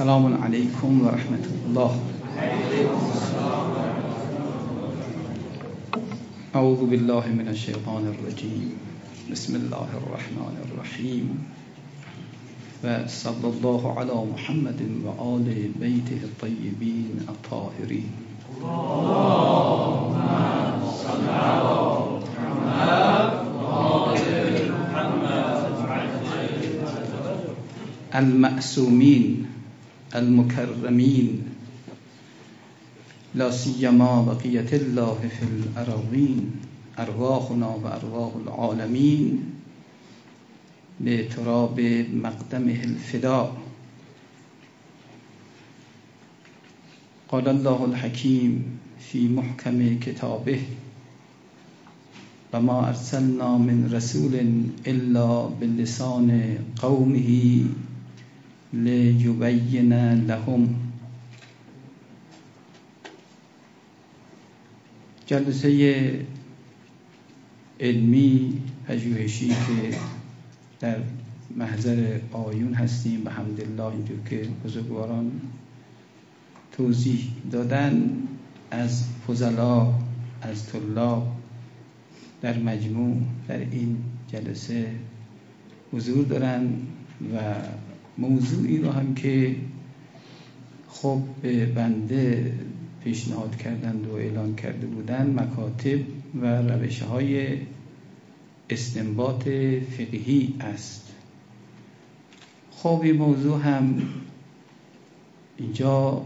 سلام عليكم ورحمة الله. أعوذ بالله من الشيطان الرجيم. بسم الله الرحمن الرحيم. وصلى الله على محمد وآل بيته الطيبين الطاهرين. اللهم صل على محمد وآل محمد. المأسومين المكرمين لا سيما بقية الله في الأراضين أرواحنا وأرواح العالمين لتراب مقدمه الفداء قال الله الحكيم في محكم كتابه وما أرسلنا من رسول إلا باللسان قومه لیبین لهم. جلسه علمی پژوهشی که در محضر آیون هستیم به حمدالله اینجور که بزرگواران توضیح دادن از فضلا از طلاب در مجموع در این جلسه حضور دارن و موضوعی رو هم که خب بنده پیشنهاد کردند و اعلان کرده بودند مکاتب و روش های استنباط فقهی است. خب این موضوع هم اینجا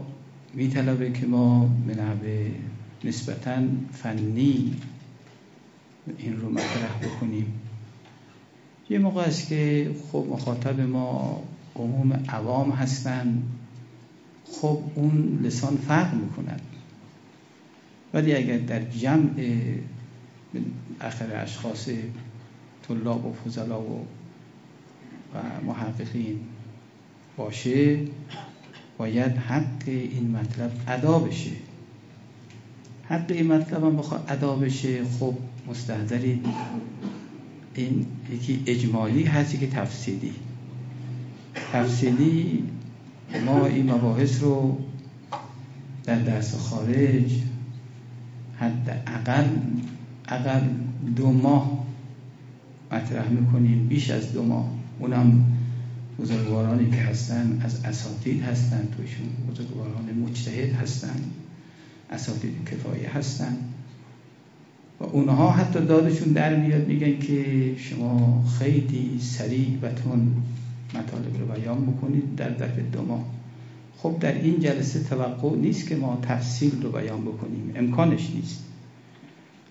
میطلبه که ما به نحوه نسبتا فنی این رو مطرح بکنیم. یه موقع است که خب مخاطب ما عموم عوام هستن خب اون لسان فرق می‌کنن ولی اگر در جمع اخر اشخاص طلاب و فضلا و محققین باشه باید حق این مطلب ادا بشه. حق این مطلب هم بخواد ادا بشه خب مستحضرید این یکی اجمالی هستی که تفصیلی. تفصیلی ما این مباحث رو در درس خارج حد اقل اقل دو ماه مطرح می‌کنیم. بیش از دو ماه. اونم بزرگوارانی که هستن از اساتید هستن توشون بزرگواران مجتهد هستن اساتید کفایه هستن. و اونها حتی دادشون در میاد میگن که شما خیلی سریع و تون مطالب رو بیان بکنید در ظرف دو ماه. خب در این جلسه توقع نیست که ما تفصیل رو بیان بکنیم. امکانش نیست.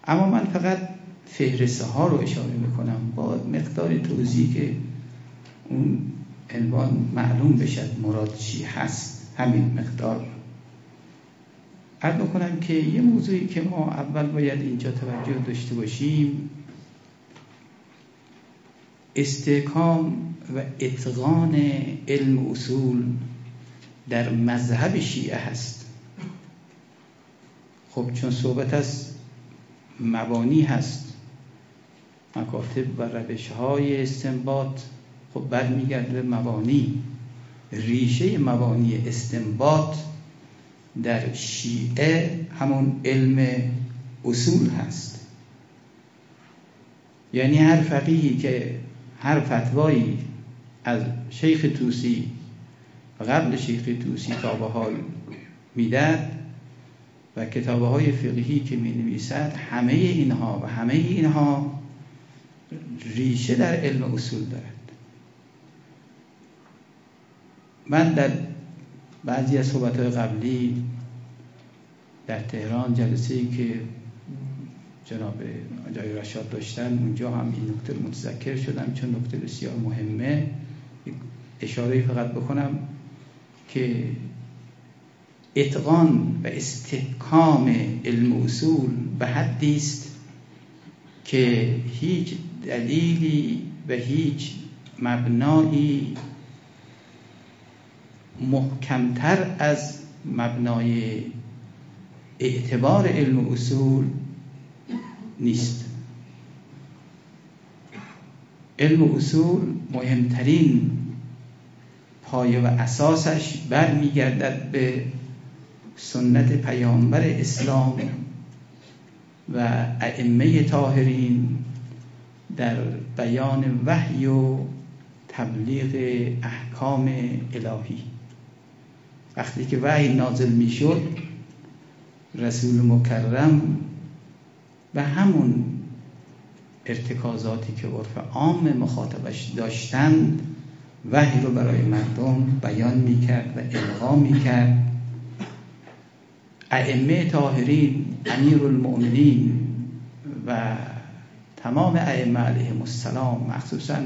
اما من فقط فهرسته ها رو اشاره می‌کنم. با مقدار توضیح که اون عنوان معلوم بشد مراد چی هست. همین مقدار. عرض بکنم که یه موضوعی که ما اول باید اینجا توجه داشته باشیم استحکام و اتقان علم اصول در مذهب شیعه هست. خب چون صحبت از مبانی هست مکاتب و روش های استنباط خب برمیگرده مبانی. ریشه مبانی استنباط در شیعه همون علم اصول هست. یعنی هر فقیهی که هر فتوایی از شیخ توسی و قبل شیخ توسی تا به حال میدد و کتابه های فقهی که می نویسد همه اینها و همه اینها ریشه در علم اصول دارد. من در بعضی از صحبت های قبلی در تهران جلسه ای که جناب آجای رشاد داشتن اونجا هم این نکته متذکر شدم چون نکته بسیار مهمه. اشاره فقط بکنم که اتقان و استحکام علم اصول به حدی است که هیچ دلیلی و هیچ مبنایی محکمتر از مبنای اعتبار علم اصول نیست. علم اصول مهمترین پایه و اساسش برمیگردد به سنت پیامبر اسلام و ائمه طاهرین در بیان وحی و تبلیغ احکام الهی. وقتی که وحی نازل می‌شد رسول مکرم و همون ارتکازاتی که عرف عام مخاطبش داشتند وحی رو برای مردم بیان می‌کرد و القا می‌کرد. ائمه طاهرین امیر المؤمنین و تمام ائمه علیهم السلام مخصوصا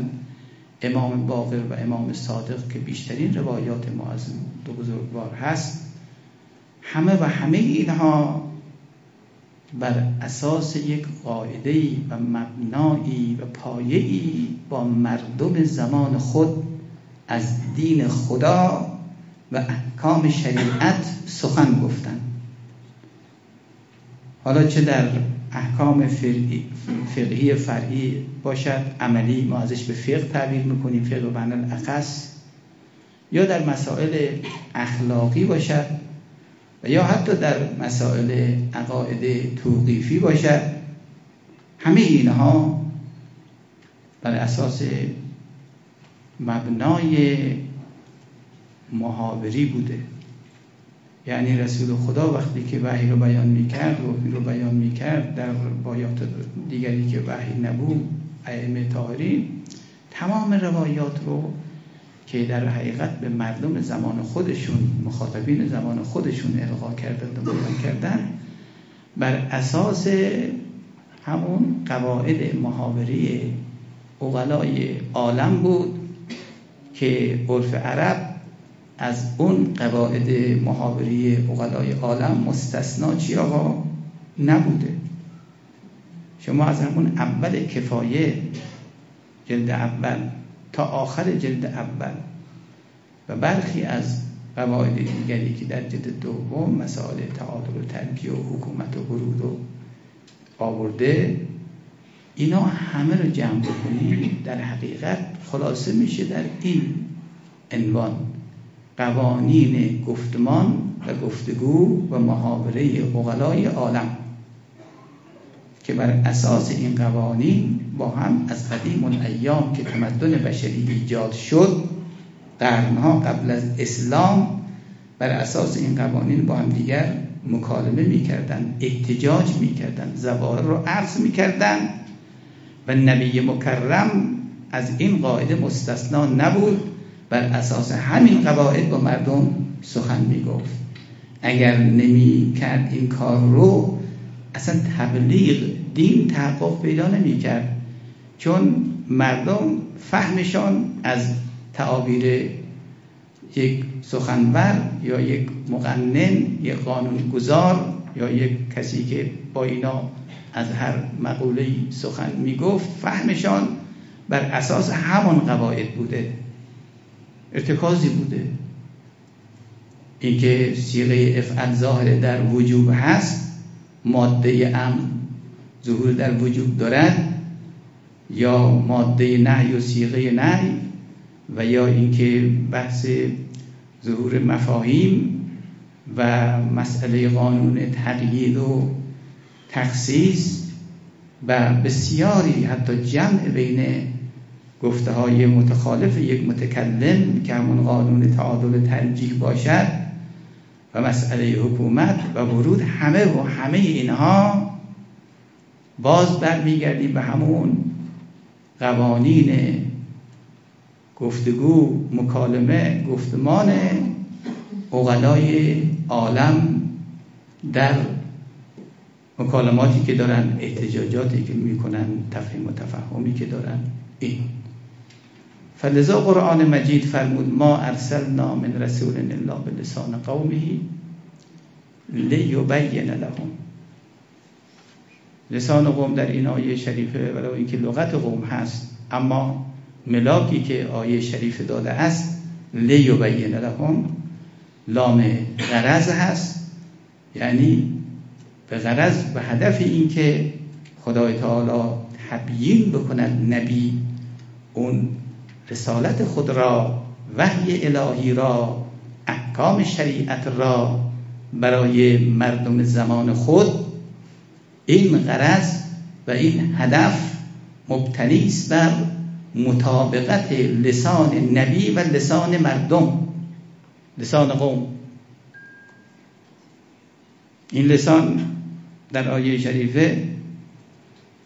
امام باقر و امام صادق که بیشترین روایات ما از دو بزرگوار هست همه و همه اینها بر اساس یک قاعده و مبنایی و پایه‌ای با مردم زمان خود از دین خدا و احکام شریعت سخن گفتند حالا چه در احکام فقهی فرعی باشد؟ عملی ما ازش به فقه تعبیر می‌کنیم فقه و بنا الاخص یا در مسائل اخلاقی باشد و یا حتی در مسائل عقاید توقیفی باشد. همه اینها بر اساس مبنای محاوری بوده. یعنی رسول خدا وقتی که وحی رو بیان می‌کرد و رو بیان می‌کرد در روایات دیگری که وحی نبود ائمه طاهرین تمام روایات رو که در حقیقت به مردم زمان خودشون مخاطبین زمان خودشون القا کردن و بیان کردن بر اساس همون قواعد محاوری اغلای عالم بود. که عرف عرب از اون قواعد محاوری اغلای عالم مستثنا چی آقا نبوده. شما از همون اول کفایه جلد اول تا آخر جلد اول و برخی از قواعد دیگری که در جلد دوم مسائل تعادل و و حکومت و برود و آورده اینا همه رو جمع بکنید در حقیقت خلاصه میشه در این عنوان. قوانین گفتمان و گفتگو و محاوره اغلای عالم که بر اساس این قوانین با هم از قدیم ایام که تمدن بشری ایجاد شد قرنها قبل از اسلام بر اساس این قوانین با هم دیگر مکالمه می‌کردن احتجاج می‌کردن زوار رو عرض می‌کردن و نبی مکرم از این قاعده مستثنا نبود. بر اساس همین قواعد با مردم سخن می‌گفت. اگر نمی کرد این کار رو اصلا تبلیغ دین تحقق پیدا نمی کرد چون مردم فهمشان از تعابیر یک سخنور یا یک مقنن یک قانونگذار یا یک کسی که با اینا از هر مقوله سخن می‌گفت. فهمشان بر اساس همان قواعد بوده. ارتکازی بوده. اینکه سیغه افعل ظاهر در وجوب هست ماده ام ظهور در وجوب دارد یا ماده نهی و سیغه نهی و یا اینکه بحث ظهور مفاهیم و مسئله قانون تقیید و تخصیص و بسیاری حتی جمع بین گفته های متخالف یک متکلم که همون قانون تعادل ترجیح باشد و مسئله حکومت و ورود همه و همه اینها باز برمیگردیم به همون قوانین گفتگو مکالمه گفتمان اغلای عالم در مکالماتی که دارن احتجاجاتی که می‌کنن تفهیم و تفهمی که دارن این. فلذا قرآن مجید فرمود ما ارسلنا من رسول به لسان قومه لیبین لهم. لسان قوم در این آیه شریفه ولو اینکه لغت قوم هست اما ملاکی که آیه شریف داده است لیبین لهم لام غرض هست یعنی به غرض به هدف این که خدای تعالی تبیین بکند نبی اون رسالت خود را وحی الهی را احکام شریعت را برای مردم زمان خود. این غرض و این هدف مبتنی است بر مطابقت لسان نبی و لسان مردم. لسان قوم. این لسان در آیه شریفه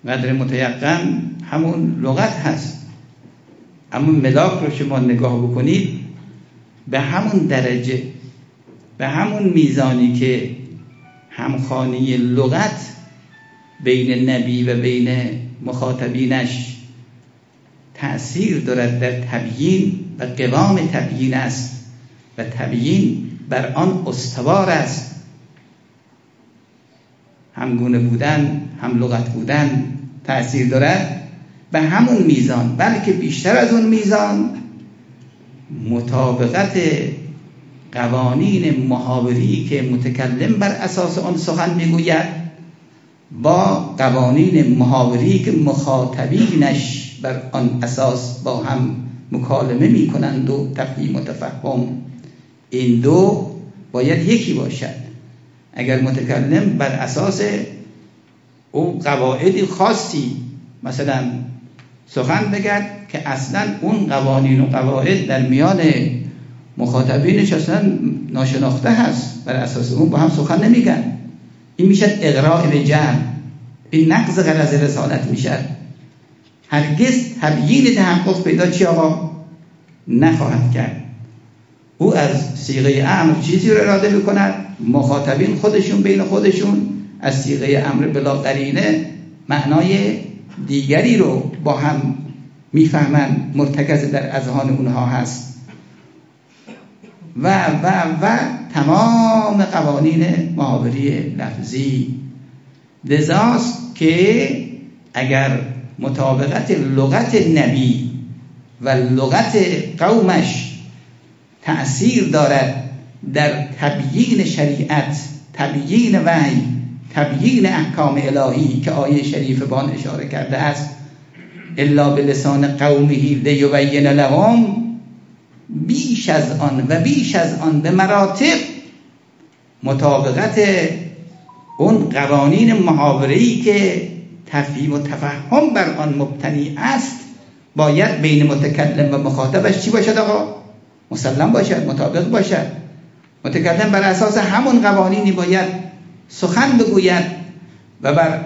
قدر متیقن همون لغت هست. همون ملاک رو شما نگاه بکنید به همون درجه به همون میزانی که همخانی لغت بین نبی و بین مخاطبینش تأثیر دارد در تبیین و قوام تبیین است و تبیین بر آن استوار است. همگونه بودن هم لغت بودن تأثیر دارد به همون میزان. بلکه بیشتر از اون میزان مطابقت قوانین محاوری که متکلم بر اساس آن سخن می‌گوید با قوانین محاوری که مخاطبینش بر آن اساس با هم مکالمه می‌کنند و تفهیم و تفهم. این دو باید یکی باشد. اگر متکلم بر اساس او قواعد خاصی مثلا سخن بگرد که اصلا اون قوانین و قواعد در میان مخاطبینش اصلا ناشناخته هست بر اساس اون با هم سخن نمیگن. این میشه اقراء به جمع. این نقض غرض رسالت میشه. هرگز تبیین تحقق پیدا چی آقا؟ نخواهد کرد. او از سیغه امر چیزی رو اراده می‌کند. مخاطبین خودشون بین خودشون از سیغه امر بلا قرینه معنای دیگری رو با هم می‌فهمند مرتکز در اذهان اونها هست. و و و تمام قوانین محاوری لفظی. لذاست که اگر مطابقت لغت نبی و لغت قومش تأثیر دارد در تبیین شریعت تبیین وحی تبیین احکام الهی که آیه شریف بان اشاره کرده است. الا به لسان قومهی لیبین لهم بیش از آن و بیش از آن به مراتب مطابقت اون قوانین محاوره‌ای که تفهیم و تفهم بر آن مبتنی است باید بین متکلم و مخاطبش چی باشد آقا؟ مسلم باشد مطابق باشد. متکلم بر اساس همون قوانینی باید سخن بگوید و بر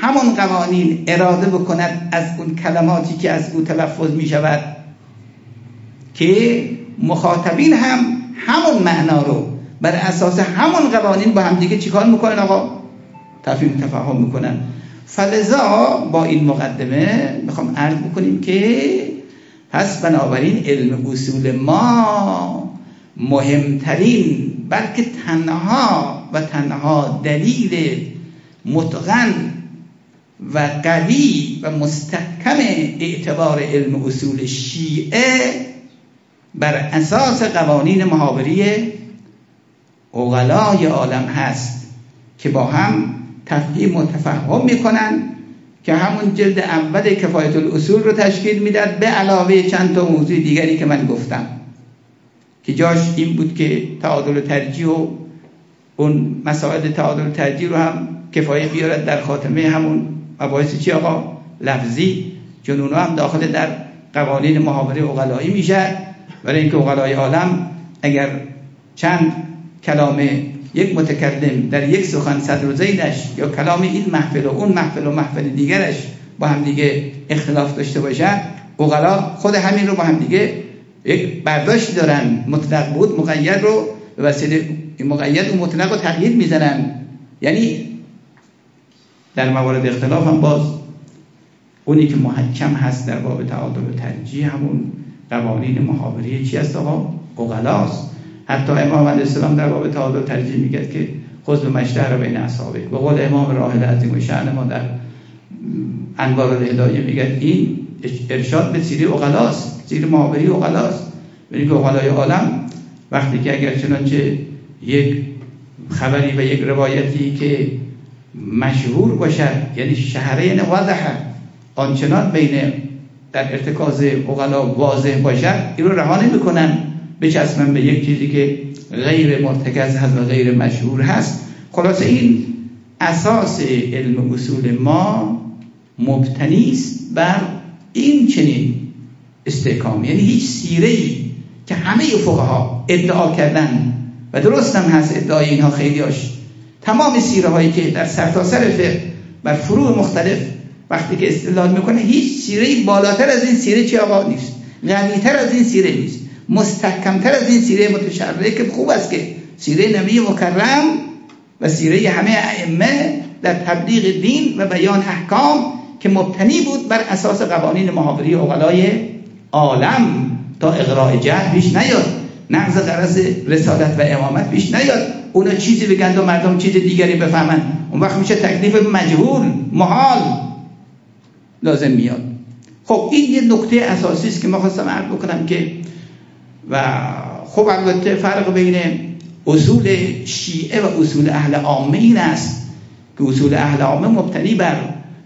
همون قوانین اراده بکند از اون کلماتی که از او تلفظ می شود که مخاطبین هم همون معنا رو بر اساس همون قوانین با هم دیگه چیکار می‌کنن آقا؟ تفهیم تفاهم می‌کنن. فلذا با این مقدمه می‌خوام عرض بکنیم که پس بنابراین علم اصول ما مهمترین بلکه تنها و تنها دلیل متقن و قوی و مستحکم اعتبار علم اصول شیعه بر اساس قوانین محاوری اغلای عالم هست که با هم تفهیم و تفهم می‌کنن. که همون جلد اول کفایت الاصول رو تشکیل می‌داد به علاوه چند تا موضوع دیگری که من گفتم. که جاش این بود که تعادل ترجیح و اون مسائل تعادل ترجیح رو هم کفایه بیارد در خاتمه همون مباحث چی آقا؟ لفظی. چون هم داخل در قوانین محاوره اقلایی میشه. برای اینکه اقلای عالم اگر چند کلام یک متکلم در یک سخن صدر و زیدش یا کلام این محفل و اون محفل و محفل دیگرش با هم دیگه اختلاف داشته باشن اقلا خود همین رو با هم دیگه یک برداشت دارن مطلق بود مقید رو به وسیله مقید و مطلق رو تغییر می‌زنن یعنی در موارد اختلاف هم باز اونی که محکم هست در باب تعادل و ترجیح همون قوانین محاوری چی هست آقا؟ اغلاست حتی امام علیه السلام در باب تعادل ترجیح میگه که خود به مشتهر بین اصحابه. به قول امام راحل عظیم و شعن ما در انوار الهدایه میگن این ارشاد به سیره اغلاست سیر محابری اغلاست یعنی که اغلای عالم وقتی که اگر چنانچه یک خبری و یک روایتی که مشهور باشد یعنی شهرین وضحه آنچنان بین در ارتکاز اغلا واضح باشد این رو رها نمی‌کنن. بچسبن به یک چیزی که غیر مرتکز هست و غیر مشهور هست. خلاصه این اساس علم اصول ما مبتنی است بر این چنین استحکام. یعنی هیچ سیره ای که همه فقها ادعا کردن و درست هم هست ادعای اینها خیلی هاش تمام سیره هایی که در سرتاسر سر فقه بر فروع مختلف وقتی که استدلال می‌کنه هیچ سیره بالاتر از این سیره چی آقا نیست؟ غنیتر از این سیره نیست. مستحکمتر از این سیره متشرعه که خوب است که سیره نبی مکرم و سیره همه ائمه در تبلیغ دین و بیان احکام که مبتنی بود بر اساس قوانین محاوری اغلای عالم تا اقراء جهل پیش نیاد نقض قرض رسالت و امامت پیش نیاد. اونا چیزی بگند و مردم چیز دیگری بفهمن. اون وقت میشه تکلیف مجهول محال لازم میاد. خب این یه نکته اساسی است که ما خواستم عرض بکنم که و خب البته فرق بین اصول شیعه و اصول اهل عامه این است که اصول اهل عامه مبتنی بر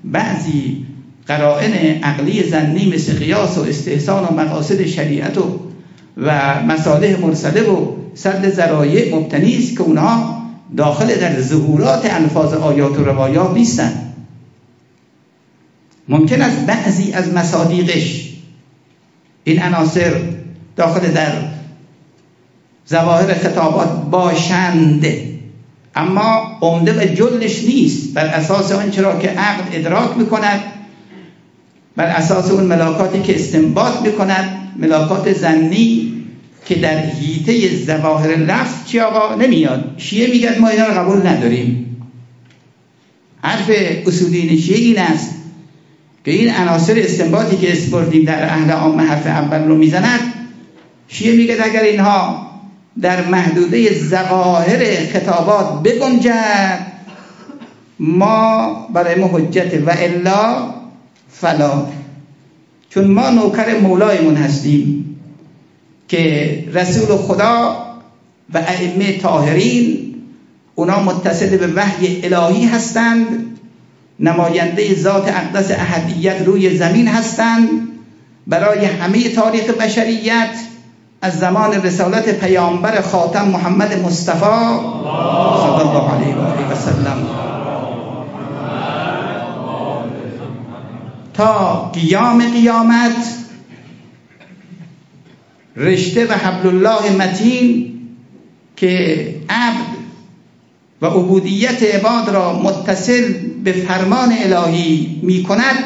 بعضی قرائن عقلی زنی مثل قیاس و استحسان و مقاصد شریعت و و مصالح مرسله و صد ذرایع مبتنی است که اونها داخل در ظهورات الفاظ آیات و روایات نیستند ممکن است بعضی از مصادیقش این عناصر داخل در ظواهر خطابات باشند. اما عمده و جلش نیست. بر اساس آنچه را که عقل ادراک می‌کند بر اساس اون ملاکاتی که استنباط می‌کند ملاکات زنی که در هیته زواهر لفظ چی آقا؟ نمیاد. شیعه میگن ما اینا رو قبول نداریم. حرف اصولین شیعه این است که این عناصر استنباطی که اسپردیم در اهل عام حرف اول رو می‌زند شیعه میگه اگر اینها در محدوده زواهر خطابات بگنجد ما برای ما حجت و الا فلا. چون ما نوکر مولایمون هستیم که رسول خدا و ائمه طاهرین اونا متصل به وحی الهی هستند نماینده ذات اقدس احدیت روی زمین هستند برای همه تاریخ بشریت از زمان رسالت پیامبر خاتم محمد مصطفی صلی الله علیه و آله و سلم. تا قیام قیامت رشته و حبل الله متین که عبد و عبودیت عباد را متصل به فرمان الهی می کند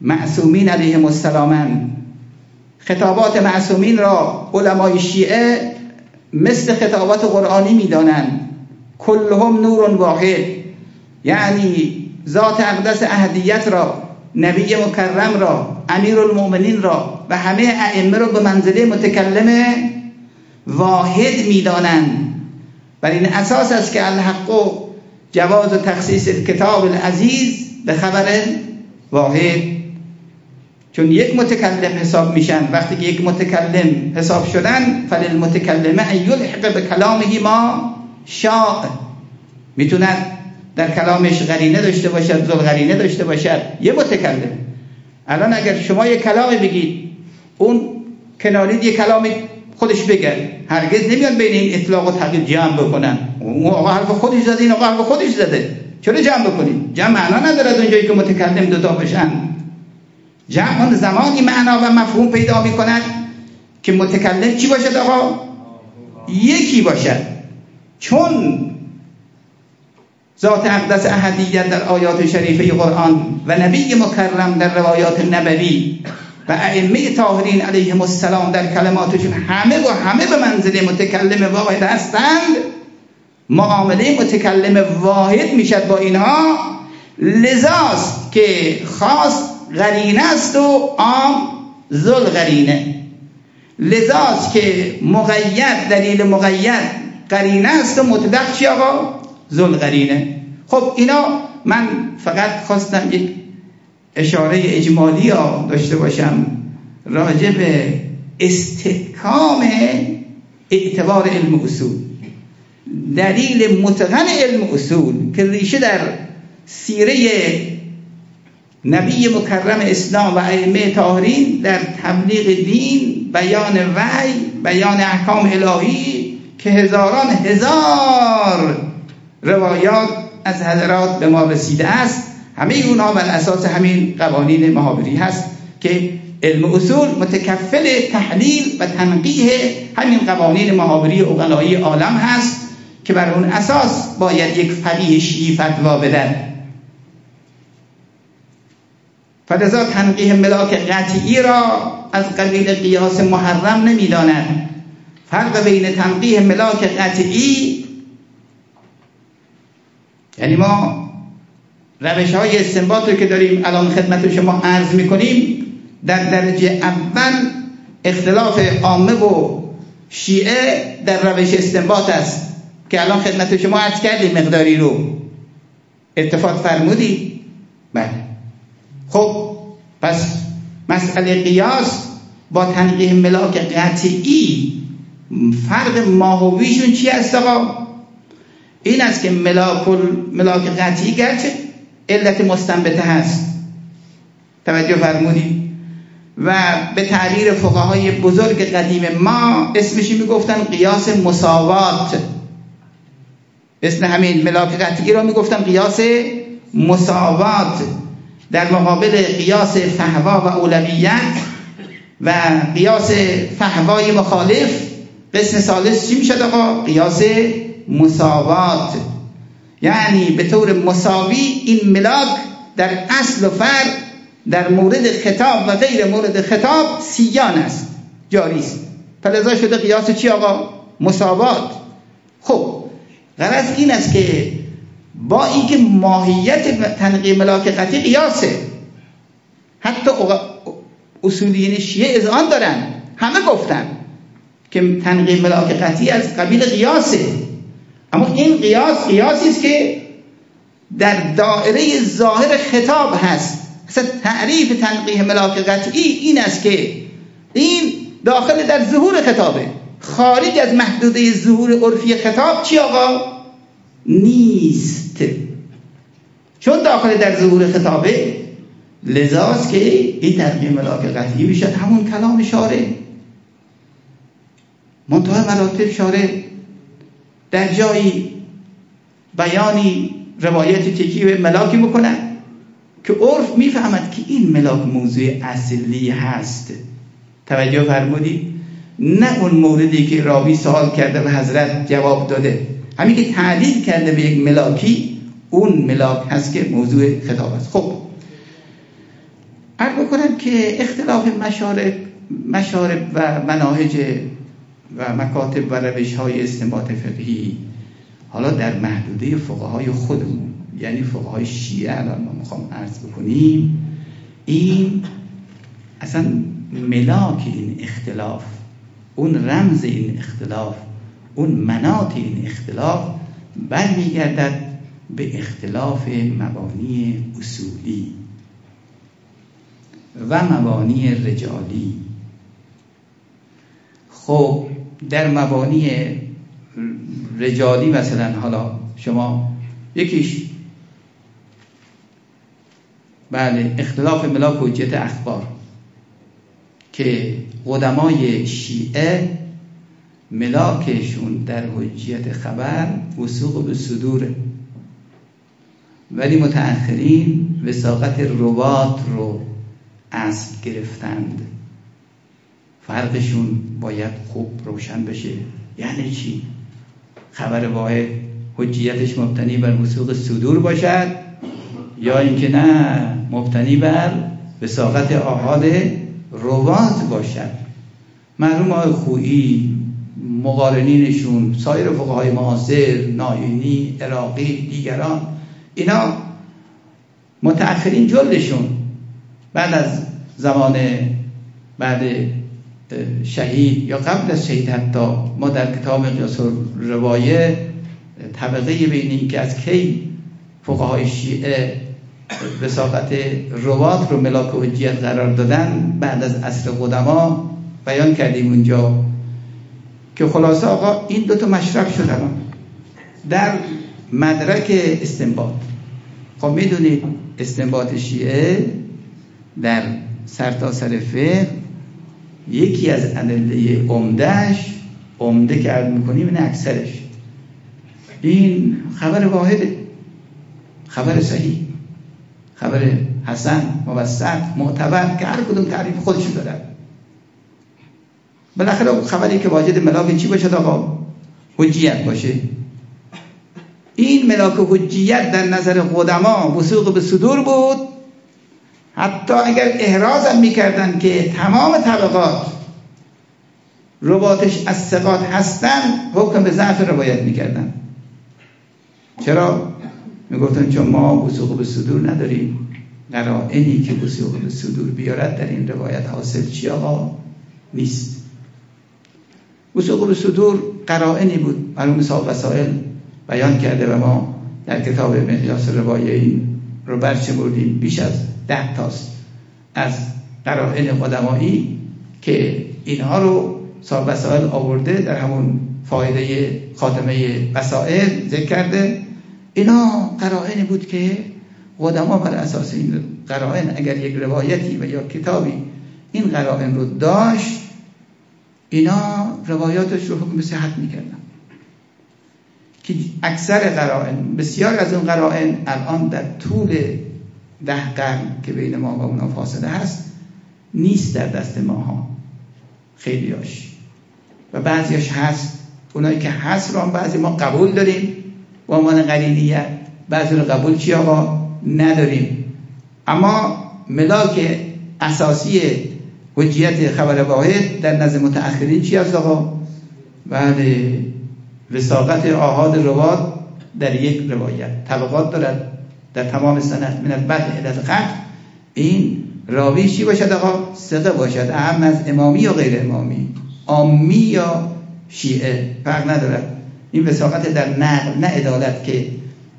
معصومین علیهم السلامن خطابات معصومین را علمای شیعه مثل خطابات قرآنی می‌دانند. کلهم نور واحد. یعنی ذات اقدس اهدیت را نبی مکرم را امیر المؤمنین را و همه ائمه را به منزله متکلم واحد می‌دانند. بر این اساس است که الحق جواز و تخصیص کتاب العزیز به خبر واحد. چون یک متکلم حساب میشن وقتی که یک متکلم حساب شدن فل متکلمه یلحق به کلامه ما شاء می‌توند در کلامش غرینه داشته باشد زل غرینه داشته باشد. یه متکلم. الان اگر شما یه کلامی بگید اون کنارید یه کلامی خودش بگه. هرگز نمیان بین این اطلاق و تغییر جمع بکنن. اون آقا حرف خودش زده این آقا حرف خودش زده. چرا جمع بکنید؟ جمع معنا ندارد اونجایی که متکلم دوتا بشن. جمع زمانی معنا و مفهوم پیدا می‌کند که متکلم چی باشد آقا؟ یکی باشد. چون ذات اقدس احدیت در آیات شریفه قرآن و نبی مکرم در روایات نبوی و ائمه طاهرین علیهم السلام در کلماتشون همه و همه به منزله متکلم واحد هستند معامله متکلم واحد می‌شد با اینها لذاست که خاص غرینه است و عام زل غرینه لذاست که مقید دلیل مقید قرینه است و مطلق چی آقا قرینه خب اینا من فقط خواستم یک اشاره اجمالی ها داشته باشم راجع به استحکام اعتبار علم اصول. دلیل متقن علم اصول که ریشه در سیره نبی مکرم اسلام و ائمه طاهرین در تبلیغ دین بیان وحی بیان احکام الهی که هزاران هزار روایات از حضرات به ما رسیده است. همه اونها بر اساس همین قوانین محابری هست که علم اصول متکفل تحلیل و تنقیه همین قوانین محابری اقلایی عالم هست که بر اون اساس باید یک فقیه فتوا بدن. فلذا تنقیه ملاک قطعی را از قبیل قیاس محرم نمی‌داند. فرق بین تنقیه ملاک قطعی یعنی ما روش های استنباط رو که داریم الان خدمت شما عرض می‌کنیم در درجه اول اختلاف عامه و شیعه در روش استنباط است که الان خدمت شما عرض کردیم مقداری رو. اتفاق فرمودی؟ بله. خب پس مسئله قیاس با تنقیه ملاک قطعی فرق ماهویشون چی است آقا؟ این است که ملاک, ملاک قطعی گرچه علت مستنبته هست. توجه فرمودی؟ و به تعبیر فقهای بزرگ قدیم ما اسمشی می‌گفتن؟ قیاس مساوات. اسم همین ملاک قطعی را می‌گفتن قیاس مساوات. در مقابل قیاس فهوا و اولویت و قیاس فهوای مخالف قسم سالس چی می‌شد آقا؟ قیاس مساوات. یعنی به طور مساوی این ملاک در اصل و فرق در مورد خطاب و غیر مورد خطاب سیان است جاری است. فلذا شده قیاس چی آقا؟ مساوات. خب غرض این است که با اینکه ماهیت تنقیه ملاک قطعی قیاسه. حتی اصولیین شیعه از آن دارن. همه گفتن که تنقیه ملاک قطعی از قبیل قیاسه. اما این قیاس قیاسی است که در دائره ظاهر خطاب هست. اصلا تعریف تنقیه ملاک قطعی این است که این داخل در ظهور خطابه. خارج از محدوده ظهور عرفی خطاب چی آقا؟ نیست. چون داخل در ظهور خطابه لذاست که این تنقیه ملاک قطعی بشد همون کلام شاره منتهای مراتب شاره در جایی بیانی روایت تکی به ملاکی می‌کنن که عرف می‌فهمد که این ملاک موضوع اصلی هست. توجه فرمودی؟ نه اون موردی که راوی سوال کرده و حضرت جواب داده. همین که تعلیل کرده به یک ملاکی اون ملاک هست که موضوع خطاب است. خب عرض بکنم که اختلاف مشارب مشارب و مناهج و مکاتب و روش های استنباط فقهی حالا در محدوده فقهای خودمون یعنی فقهای شیعه الان ما می‌خوام عرض بکنیم این اصلا ملاک این اختلاف اون رمز این اختلاف اون منات این اختلاف برمیگردد به اختلاف مبانی اصولی و مبانی رجالی. خب در مبانی رجالی مثلا حالا شما یکیش بله اختلاف ملاک حجت اخبار که قدمای شیعه ملاکشون در حجیت خبر وسوق به صدوره. ولی متأخرین وساقت روات رو اصل گرفتند. فرقشون باید خوب روشن بشه. یعنی چی؟ خبر واحد حجیتش مبتنی بر وسوق صدور باشد یا اینکه نه مبتنی بر وساقت آهاد روات باشد. معلوم های خویی مقارنینشون سایر فقهای معاصر ناینی عراقی دیگران اینا متأخرین جلشون بعد از زمان بعد شهید یا قبل از شهید حتی ما در کتاب قیاس روایه طبقه بین این که از کی فقهای شیعه وساقت روات رو ملاک و حجیت قرار دادن بعد از اصل قدما بیان کردیم اونجا. که خلاصه آقا این دوتا مشرق شدن. در مدرک استنباط. خب می‌دونید استنباط شیعه در سرتاسر سر فقه یکی از ادله عمدهش عمده که عرض می‌کنیم این اکثرش. این خبر واحده. خبر صحیح. خبر حسن موثق معتبر که هر کدوم تعریف خودش داره بالاخره خبری که واجد ملاک چی باشه آقا؟ حجیت باشه. این ملاک حجیت در نظر قدما وسوق به صدور بود. حتی اگر احرازم می‌کردن که تمام طبقات رواتش از ثقات هستن حکم به ضعف روایت می‌کردن. چرا؟ می‌گفتن چون ما وسوق به صدور نداریم قرائنی که وسوق به صدور بیارد در این روایت حاصل چی آقا؟ نیست. وسوق صدور قرائنی بود. مرحوم مثال وسائل بیان کرده و ما در کتاب مقیاس روایه رو برچمردیم بیش از ده تاست از قرائن قدمایی که اینها رو صاحب وسائل آورده در همون فایده خاتمه وسائل ذکر کرده. اینا قرائنی بود که قدما بر اساس این قرائن اگر یک روایتی و یا کتابی این قرائن رو داشت اینا روایاتش رو حکم صحت می‌کردن. که اکثر قرائن بسیار از اون قرائن الان در طول ده قرن که بین ما و اونا فاصله هست نیست در دست ماها. خیلیاش. و بعضیش هست. اونایی که هست رو هم بعضی ما قبول داریم. و عنوان قرینیت بعضی رو قبول چی آقا؟ نداریم. اما ملاک اساسی حجیت خبر واحد در نظر متأخرین چی هست آقا؟ بله وساقت آهاد رواد در یک روایت. طبقات دارد در تمام سنت من البدء الى القطع این راوی چی باشد آقا؟ ثقه باشد. اهم از امامی یا غیر امامی؟ آمی یا شیعه؟ فرق ندارد. این وساقت در نقل نه عدالت که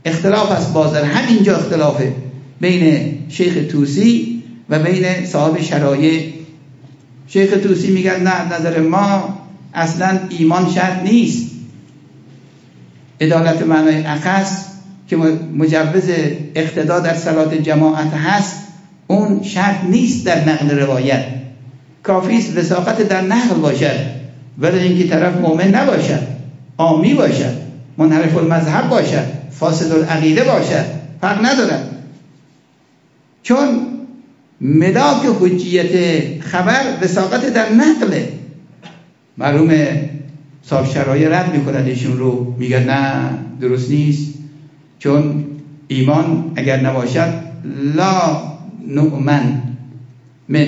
اختلاف است. باز در همینجا اختلافه. بین شیخ توسی و بین صاحب شرایع شیخ توسی میگن نه نظر ما اصلا ایمان شرط نیست. عدالت معنای اخص که مجوز اقتدا در صلات جماعت هست اون شرط نیست در نقل روایت. کافی است وساقت در نقل باشد ولی اینکه طرف مؤمن نباشد آمی باشد منحرف المذهب باشد فاسد العقیده باشد فرق ندارد. چون مداک حجیت خبر وساقت در نقله معلوم صاحب شرایع رد می‌کند ایشون رو میگه نه درست نیست. چون ایمان اگر نباشد لا نؤمن من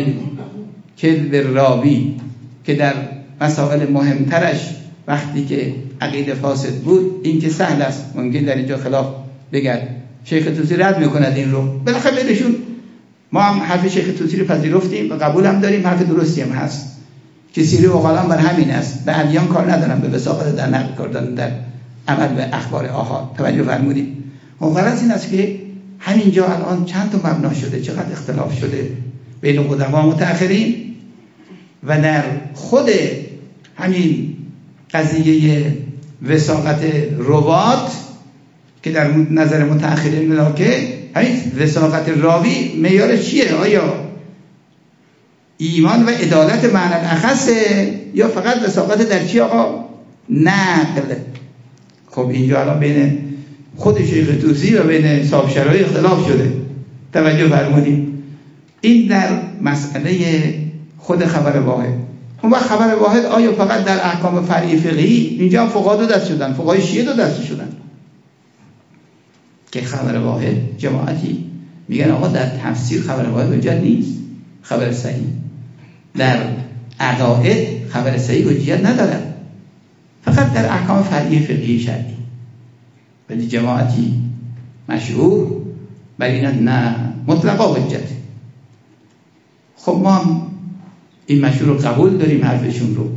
کذب راوی که در مسائل مهمترش وقتی که عقیده فاسد بود این که سهل است ممکن در اینجا خلاف بگرد. شیخ توسی رد می‌کند این رو. بالاخره بهشون ما هم حرف شیخ توسی رو پذیرفتیم و قبول هم داریم حرف درستی هم هست. که سیری اوغالان بر همین است. به ادیان کار ندارم به وساقت در نقل کردن در عمل به اخبار آهاد توجه فرمودیم غرض این است که همینجا الان چند تا مبنا شده چقدر اختلاف شده؟ بین قدما متأخرین و در خود همین قضیه وساقت روات که در نظر متأخرین ملاکه همین وساقت راوی میار چیه؟ آیا ایمان و عدالت معنی اخصه یا فقط وساقت در چی آقا؟ نقل خب اینجا الان بین خود شیخ توسی و بین صاحب شرای اختلاف شده. توجه فرمودیم این در مسئله خود خبر واحد. اون وقت خبر واحد آیا فقط در احکام فرعی فقهی؟ اینجا فقها دو دست شدن. فقهای شیعه دو دست شدن. که خبر واحد جماعتی. میگن آقا در تفسیر خبر واحد حجت نیست. خبر صحیح. در عقاید خبر صحیح حجیت ندارد فقط در احکام فرعی فقهی شرعی. ولی جماعتی مشهور این نه مطلقا حجت. خب ما این مشهور رو قبول داریم حرفشون رو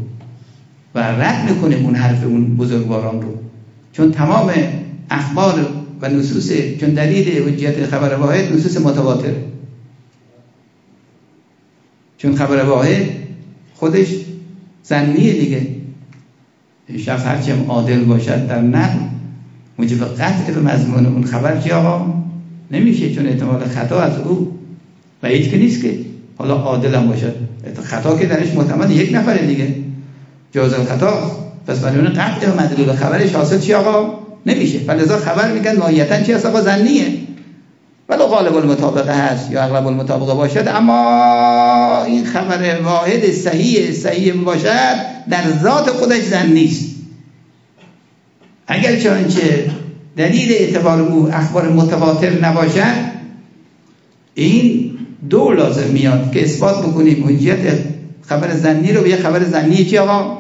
و رد می‌کنیم اون حرف اون بزرگواران رو. چون تمام اخبار و نصوص چون دلیل حجیت خبر واحد نصوص متواتر. چون خبر واحد خودش زنیه دیگه. شخص هرچی هم عادل باشد در نقل موجب قطع به مضمون اون خبر چی آقا؟ نمیشه چون احتمال خطا از او و که نیست که حالا عادل هم باشد. خطا که درش محتمل یک نفره دیگه. جواز خطا پس برای اون قطع و مدلول خبرش حاصل چی آقا؟ نمیشه. فلذا خبر میگن ماهیتا چی هست آقا زنیه؟ ولو غالب المطابقه هست یا اغلب المطابقه باشد. اما این خبر واحد صحیح صحیح باشد در ذات خودش زن نیست. اگر چنانچه دلیل اعتبار او اخبار متواتر نباشد این دو لازم میاد که اثبات بکنیم. حجیت خبر زنی رو به خبر زنی چی آقا؟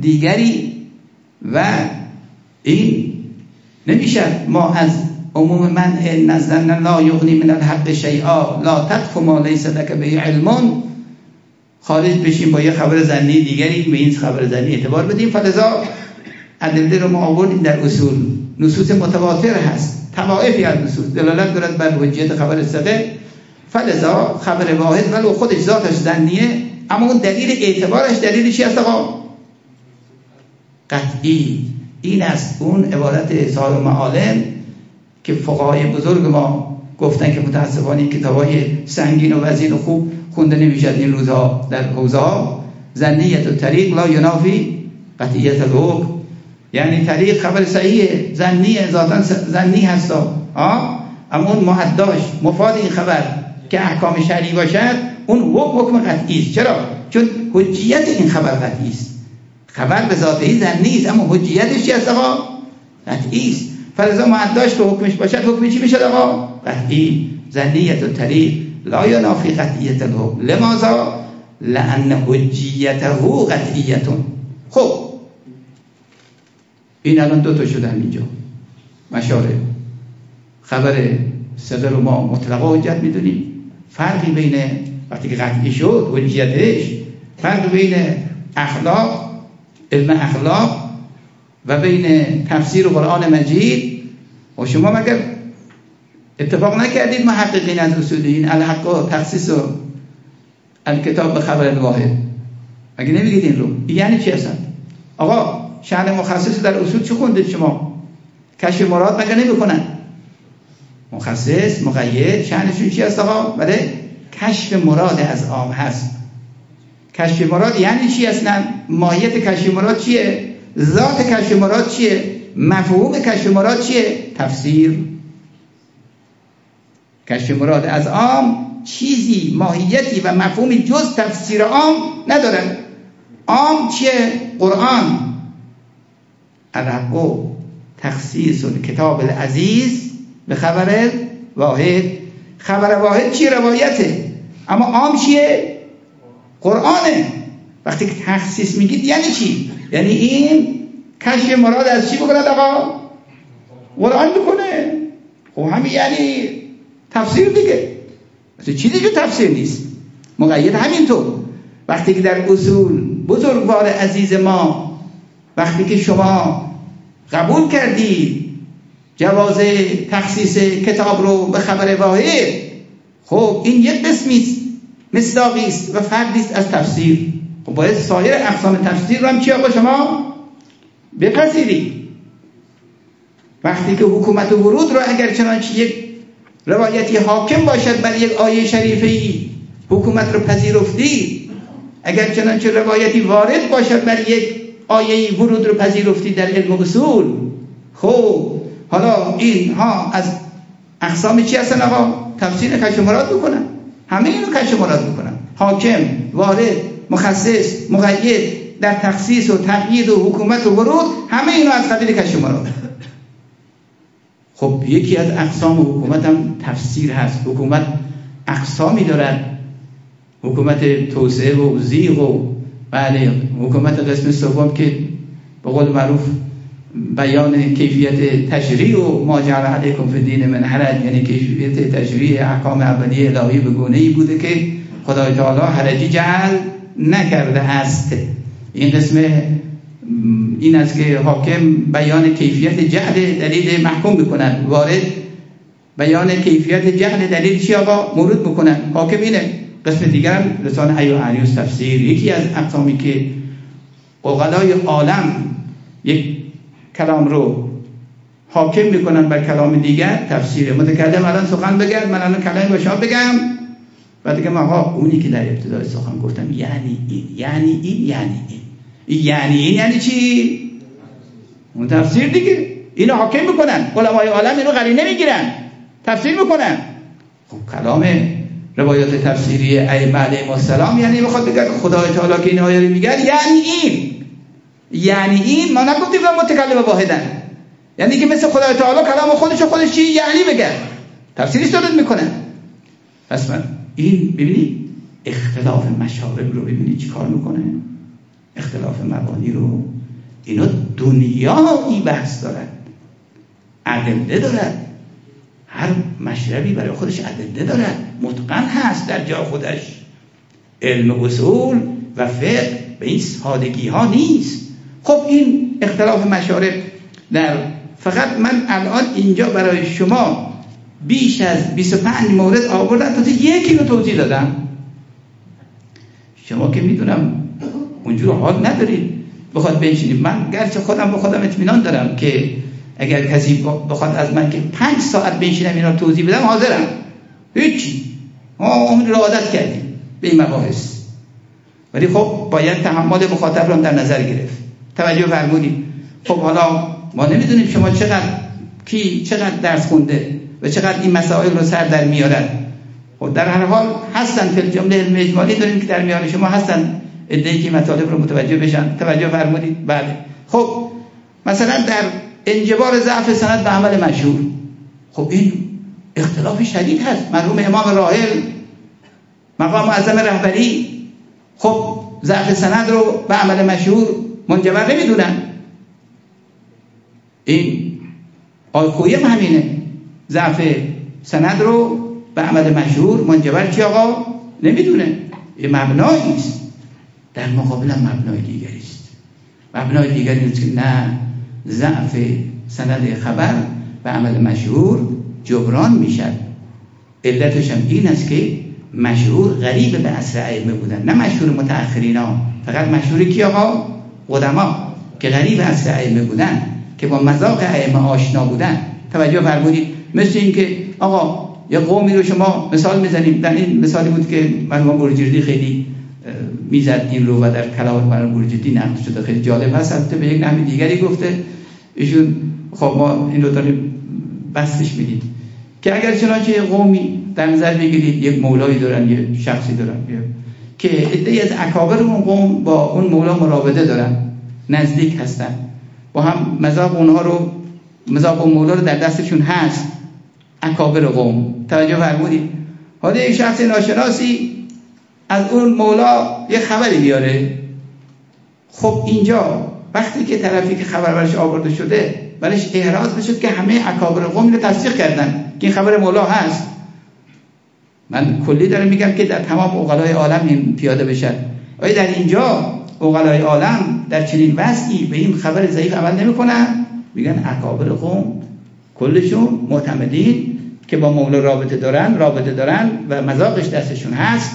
دیگری و این نمیشه ما از عموم من نزدن لا یغنی من الحق شیئا. لا تقف ما لیس به علم. خارج بشیم با یه خبر زنی دیگری به این خبر زنی اعتبار بدیم. فلذا ادله رو ما آوردیم در اصول. نصوص متواتر هست. توائفی از نصوص. دلالت دارد بر حجیت خبر صدق. فلذا خبر واحد ولو خودش ذاتش زنیه اما اون دلیل اعتبارش دلیل چی هست آقا؟ قطعی. این است اون عبارت صاحب معالم که فقهای بزرگ ما گفتن که متاسفانه کتاب های سنگین و وزین و خوب خونده نمی‌شد این روزها در حوزه ها زنیت و طریق لا ینافی قطعیت الحکم یعنی طریق خبر صحیح زنی ذاتا زنی هستا اما اون محداش مفاد این خبر که احکام شرعی باشد اون حکم قطعی است. چرا؟ چون حجیت این خبر قطعی است. خبر به ذاته زنی است اما حجیتش چی است آقا؟ قطعی است. فلزا معداش که حکمش باشد حکم چی می‌شد آقا؟ قطعی. زنیت و طریق. لا ینافی قطعیت الحکم. لماذا؟ لان حجیته قطعیتون خب. این الان دو تا شدن اینجا مشاره خبر صدر رو ما مطلقا حجت می‌دونیم. فرقی بین وقتی که قطعی شد حجیتش فرق بین اخلاق علم اخلاق و بین تفسیر قرآن مجید. و شما مگر اتفاق نکردید محققین از اصولین الحق و تخصیص و الکتاب به خبر واحد؟ مگه نمیگید این رو؟ یعنی چی هستن آقا شهر مخصص در اصول چی خوندید شما؟ کشف مراد مگه نمی‌کنن؟ مخصص مقید شهرشون چی هست آقا؟ بله کشف مراد از عام هست. کشف مراد یعنی چی اصلا؟ ماهیت کشف مراد چیه؟ ذات کشف مراد چیه؟ مفهوم کشف مراد چیه؟ تفسیر. کشف مراد از عام چیزی ماهیتی و مفهومی جز تفسیر عام ندارن. عام چیه؟ قرآن. الحق تخصیص کتاب العزیز به خبر واحد. خبر واحد چی؟ روایته. اما عام چیه؟ قرآنه. وقتی که تخصیص میگید یعنی چی؟ یعنی این کشف مراد از چی بکند آقا؟ قرآن بکنه خب همین یعنی تفسیر دیگه. مثل چیزی که تفسیر نیست. مقید همینطور. وقتی که در اصول بزرگوار عزیز ما وقتی که شما قبول کردی جواز تخصیص کتاب رو به خبر واحد خب این یک قسمی مصداقی است و فردی است از تفسیر. خب باید سایر اقسام تفسیر رو هم چی آقا شما بپذیری وقتی که حکومت و ورود رو اگر چنانچه یک روایتی حاکم باشد بر یک آیه شریفه ای حکومت رو پذیرفتی. اگر چنانچه روایتی وارد باشد بر یک آیه ورود رو پذیرفتی در علم اصول. خب حالا این ها از اقسام چی هستن آقا؟ تفسیر کشف مراد بکنن. همه اینو کشف مراد می‌کنن. حاکم وارد مخصص مقید در تخصیص و تقیید و حکومت و ورود همه اینو از قبیل کشف مراد خب یکی از اقسام حکومت هم تفسیر هست. حکومت اقسامی دارد. حکومت توسعه و زیغ و بله حکومت قسم سوم که به قول معروف بیان کیفیت تشریع و ما جعل علیکم فی دین من حرج. یعنی کیفیت تشریع احکام اولیه الهی به گونه ای بوده که خدای تعالی حرجی جعل نکرده است. این قسم این است که حاکم بیان کیفیت جهل دلیل محکوم بکنن وارد بیان کیفیت جهل دلیل چی آقا؟ مورد بکنن حاکم اینه. قسم دیگر هم لسان حی و تفسیر. یکی از اقسامی که اقلای عالم یک کلام رو حاکم می‌کنن بر کلام دیگر تفسیر متکلم الان سخن بگرد من الان کلام با شما بگم. بعد دیگه ها اونی که در ابتدای سخن گفتم یعنی این یعنی این یعنی این. یعنی این یعنی چی؟ اون تفسیر دیگه. اینو حاکم می‌کنن. علمای عالم اینو قرینه می‌گیرن تفسیر می‌کنن. خب کلام روایات تفسیری ائمه علیهم السلام یعنی می‌خواد بگه خدای تعالی که این آیه میگه یعنی این. یعنی این ما نگفتیم متکلم واحدن. یعنی که مثل خدای تعالی کلام خودش و خودش چی؟ یعنی بگه. تفسیری صورت می‌کنه. پس من این ببینید اختلاف مشارب رو ببینید چی کار می‌کنه؟ اختلاف مبانی رو. اینا دنیایی بحث دارد ادله دارد هر مشربی برای خودش ادله دارد متقن هست در جا خودش. علم اصول و فقه به این سادگی ها نیست. خب این اختلاف مشارب در فقط من الان اینجا برای شما بیش از 25 مورد آوردم تا یکی رو توضیح دادم. شما که می‌دونم اونجور حال ندارید. بخواد بنشینید. من گرچه خودم به خودم اطمینان دارم که اگر کسی بخواد از من که پنج ساعت بنشینم اینا توضیح بدم حاضرم. هیچی. اون رو عادت کردیم به این مباحث. ولی خب باید تحمل مخاطب رو در نظر گرفت. توجه فرمودید خب حالا ما نمی‌دونیم شما چقدر کی چقدر درس خونده و چقدر این مسائل رو سر در میارن. خب در هر حال هستن فی جمله علم اجمالی داریم که در میان شما هستن ادعی که مطالب رو متوجه بشن. توجه فرمودید بله. خب مثلا در انجبار ضعف سند به عمل مشهور. خب این اختلاف شدید هست. مرحوم امام راهل مقام اعظم رهبری خب ضعف سند رو به عمل مشهور منجبر نمی‌دونن. این آیکوی هم همینه. ضعف سند رو به عمل مشهور منجبر چی آقا؟ نمی‌دونه. این مبنایی است در مقابل مبنای دیگری است. مبنای دیگری است که نه ضعف سند خبر به عمل مشهور جبران می‌شد علتش هم این است که مشهور غریب به عصر ائمه بودن. نه مشهور متأخرین ها فقط مشهور کی آقا؟ قدما که غریب عصر ائمه بودن که با مذاق ائمه آشنا بودن. توجه فرمودید. مثل اینکه آقا یه قومی رو شما مثال می‌زنیم. در این مثالی بود که مرحوم بورجردی خیلی می‌زد این رو و در کلام مرحوم بورجردی نقل شده. خیلی جالب هست. البته به یک نحو دیگری گفته. ایشون خب ما این رو داریم بستش میدیم که اگر چنانچه قومی در نظر بگیرید یک مولایی دارن یه شخصی دارن که ادعی از اکابر اون قوم با اون مولا مراوده دارن نزدیک هستن. با هم مذاق اونها رو مذاق اون مولا رو در دستشون هست اکابر قوم. توجه فرمودید؟ حالا یک شخص ناشناسی از اون مولا یه خبری بیاره. خب اینجا وقتی که طرفی که خبر برش آورده شده برش احراز بشد که همه اکابر قوم رو تصدیق کردن که این خبر مولا هست. من کلی دارم میگم که در تمام اوغلای عالم این پیاده بشد آیا در اینجا اوغلای عالم در چنین وضعی به این خبر ضعیف عمل نمی‌کنن میگن اکابر قوم کلشون معتمدین که با مولا رابطه دارن رابطه دارن و مذاقش دستشون هست.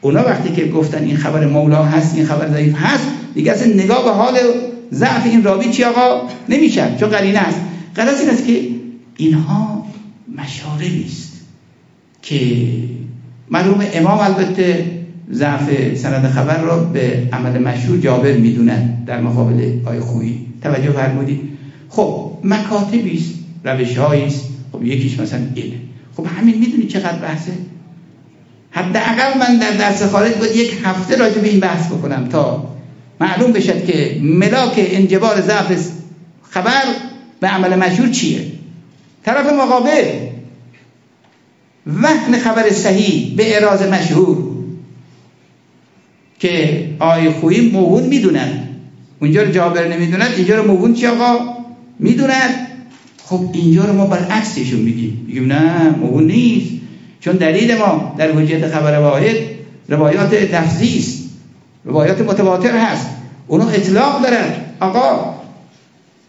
اونا وقتی که گفتن این خبر مولا هست این خبر ضعیف هست دیگه اصلا نگاه به حال ضعف این راوی چی آقا؟ نمیشه. چون قرینه است. قرار این است که اینها مشاربی است. که مرحوم امام البته ضعف سند خبر را به عمل مشهور جابر می‌دونن در مقابل آی خویی. توجه فرمودید خب مکاتبی است روش است. خب یکیش مثلا اینه. خب همین می‌دونی چقدر بحثه؟ حداقل من در درس خارج بود یک هفته راجع به این بحث بکنم تا معلوم بشد که ملاک انجبار ضعف خبر به عمل مشهور چیه. طرف مقابل وحن خبر صحیح به اراز مشهور که آی خویی موهون می‌دونن. اونجا رو جابر نمی‌دونن اینجا رو موهون چی آقا؟ می‌دونن. خب اینجا رو ما برعکسشون میگیم. میگیم نه موهون نیست. چون دلیل ما در حجیت خبر واحد روایات تفزیست روایات متواتر هست. اونو اطلاق دارن. آقا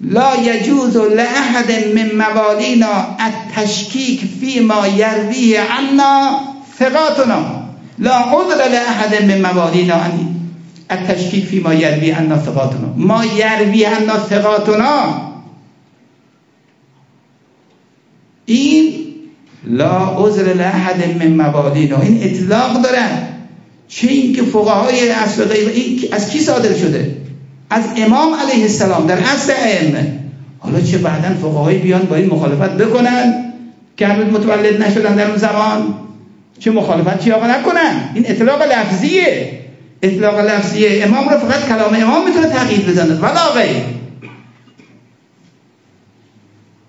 لا یجوز لأحد من موالینا التشکیک فی ما یرویه عنا ثقاتنا. لا عذر لأحد من موالینا التشکیک فی ما یروی عنا ثقاتنا. ما یروی عنا ثقاتنا. این لا عذر لأحد من موالینا. این اطلاق دارن. چه اینکه فقهای اصل غیب این از کی صادر شده؟ از امام علیه السلام در اصل ائمه. حالا چه بعدا فقهای بیان با این مخالفت بکنن؟ که هنوز متولد نشدن در اون زمان؟ چه مخالفت چی آقا نکنن؟ این اطلاق لفظیه. اطلاق لفظیه امام رو فقط کلام امام می‌تونه تغییر بزنه. ولا غیر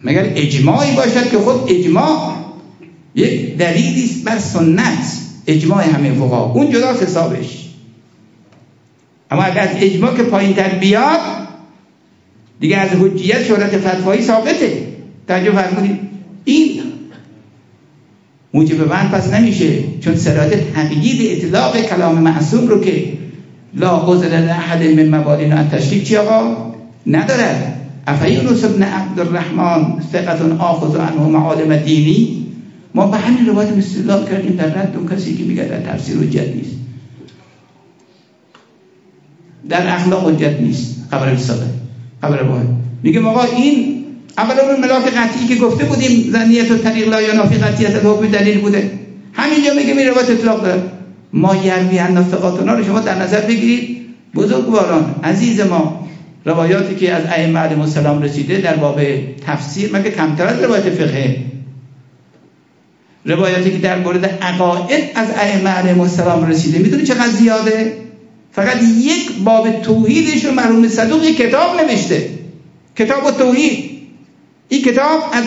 مگر اجماعی باشد که خود اجماع یک دلیلی است بر سنت؟ اجماع همه فقها. اون جدا حسابش. اما اگر از اجماع که پایین تر بیاد دیگه از حجیت شهرت فتوایی ثابته. توجه فرمودید؟ این موجب بند پس نمیشه چون سرات تقیید اطلاق کلام معصوم رو که لا عذر لأحد من مبالین تشریف چی آقا؟ ندارد. افیونس ابن عبدالرحمن ثقت آخذ عنه معالم دینی؟ ما به همین روایت استدلال کردیم در رد اون کسی که میگه در تفسیر حجت نیست. در اخلاق حجت نیست خبر رساله خبر باید میگه آقا این اولا اون ملاک قطعی که گفته بودیم زنیت و طریق لا یا نافی قطعیت الحکم دلیل بوده همینجا میگه می روایت اطلاق داره ما یروی نافقاتنا رو شما در نظر بگیرید بزرگواران عزیز ما روایاتی که از ائمه علیهم السلام رسیده در باب تفسیر مگه کمتر از روایت فقه روایاتی که در مورد عقاید از ائمه علیهم السلام رسیده می‌دونی چقدر زیاده فقط یک باب توحیدش رو مرحوم صدوق یک کتاب نوشته. کتاب توحید. این کتاب از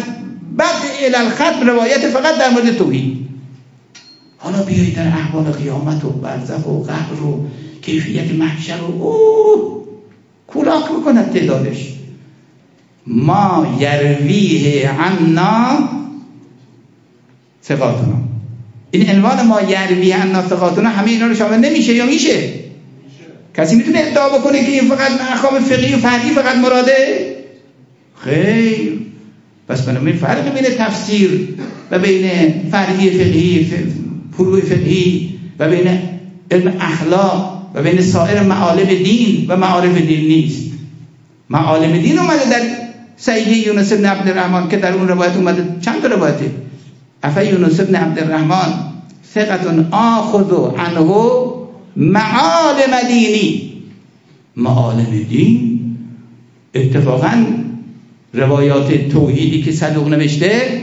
بعد الالخط روایت فقط در مورد توحید. حالا بیایید در احوال قیامت و برزخ و قبر و کیفیت محشر و اوه کولاک می‌کند تعدادش. ما یرویه عنا ثقاتنا. این عنوان ما یرویه عنا ثقاتنا همه اینا رو شامل نمیشه یا میشه؟ کسی می‌تونه ادعا بکنه که این فقط احکام فقهی و فردی فقط مراده؟ خیر. پس بنابراین فرق بین تفسیر و بین فردی فقهی فروع فقهی و بین علم اخلاق و بین سایر معالم دین و معارف دین نیست. معالم دین اومده در صحیح یونس بن عبدالرحمن که در اون روایت اومده چند تا روایته؟ افا یونس بن عبدالرحمن ثقت آخذ عنه معالم دینی معالم دین اتفاقا روایات توحیدی که صدوق نوشته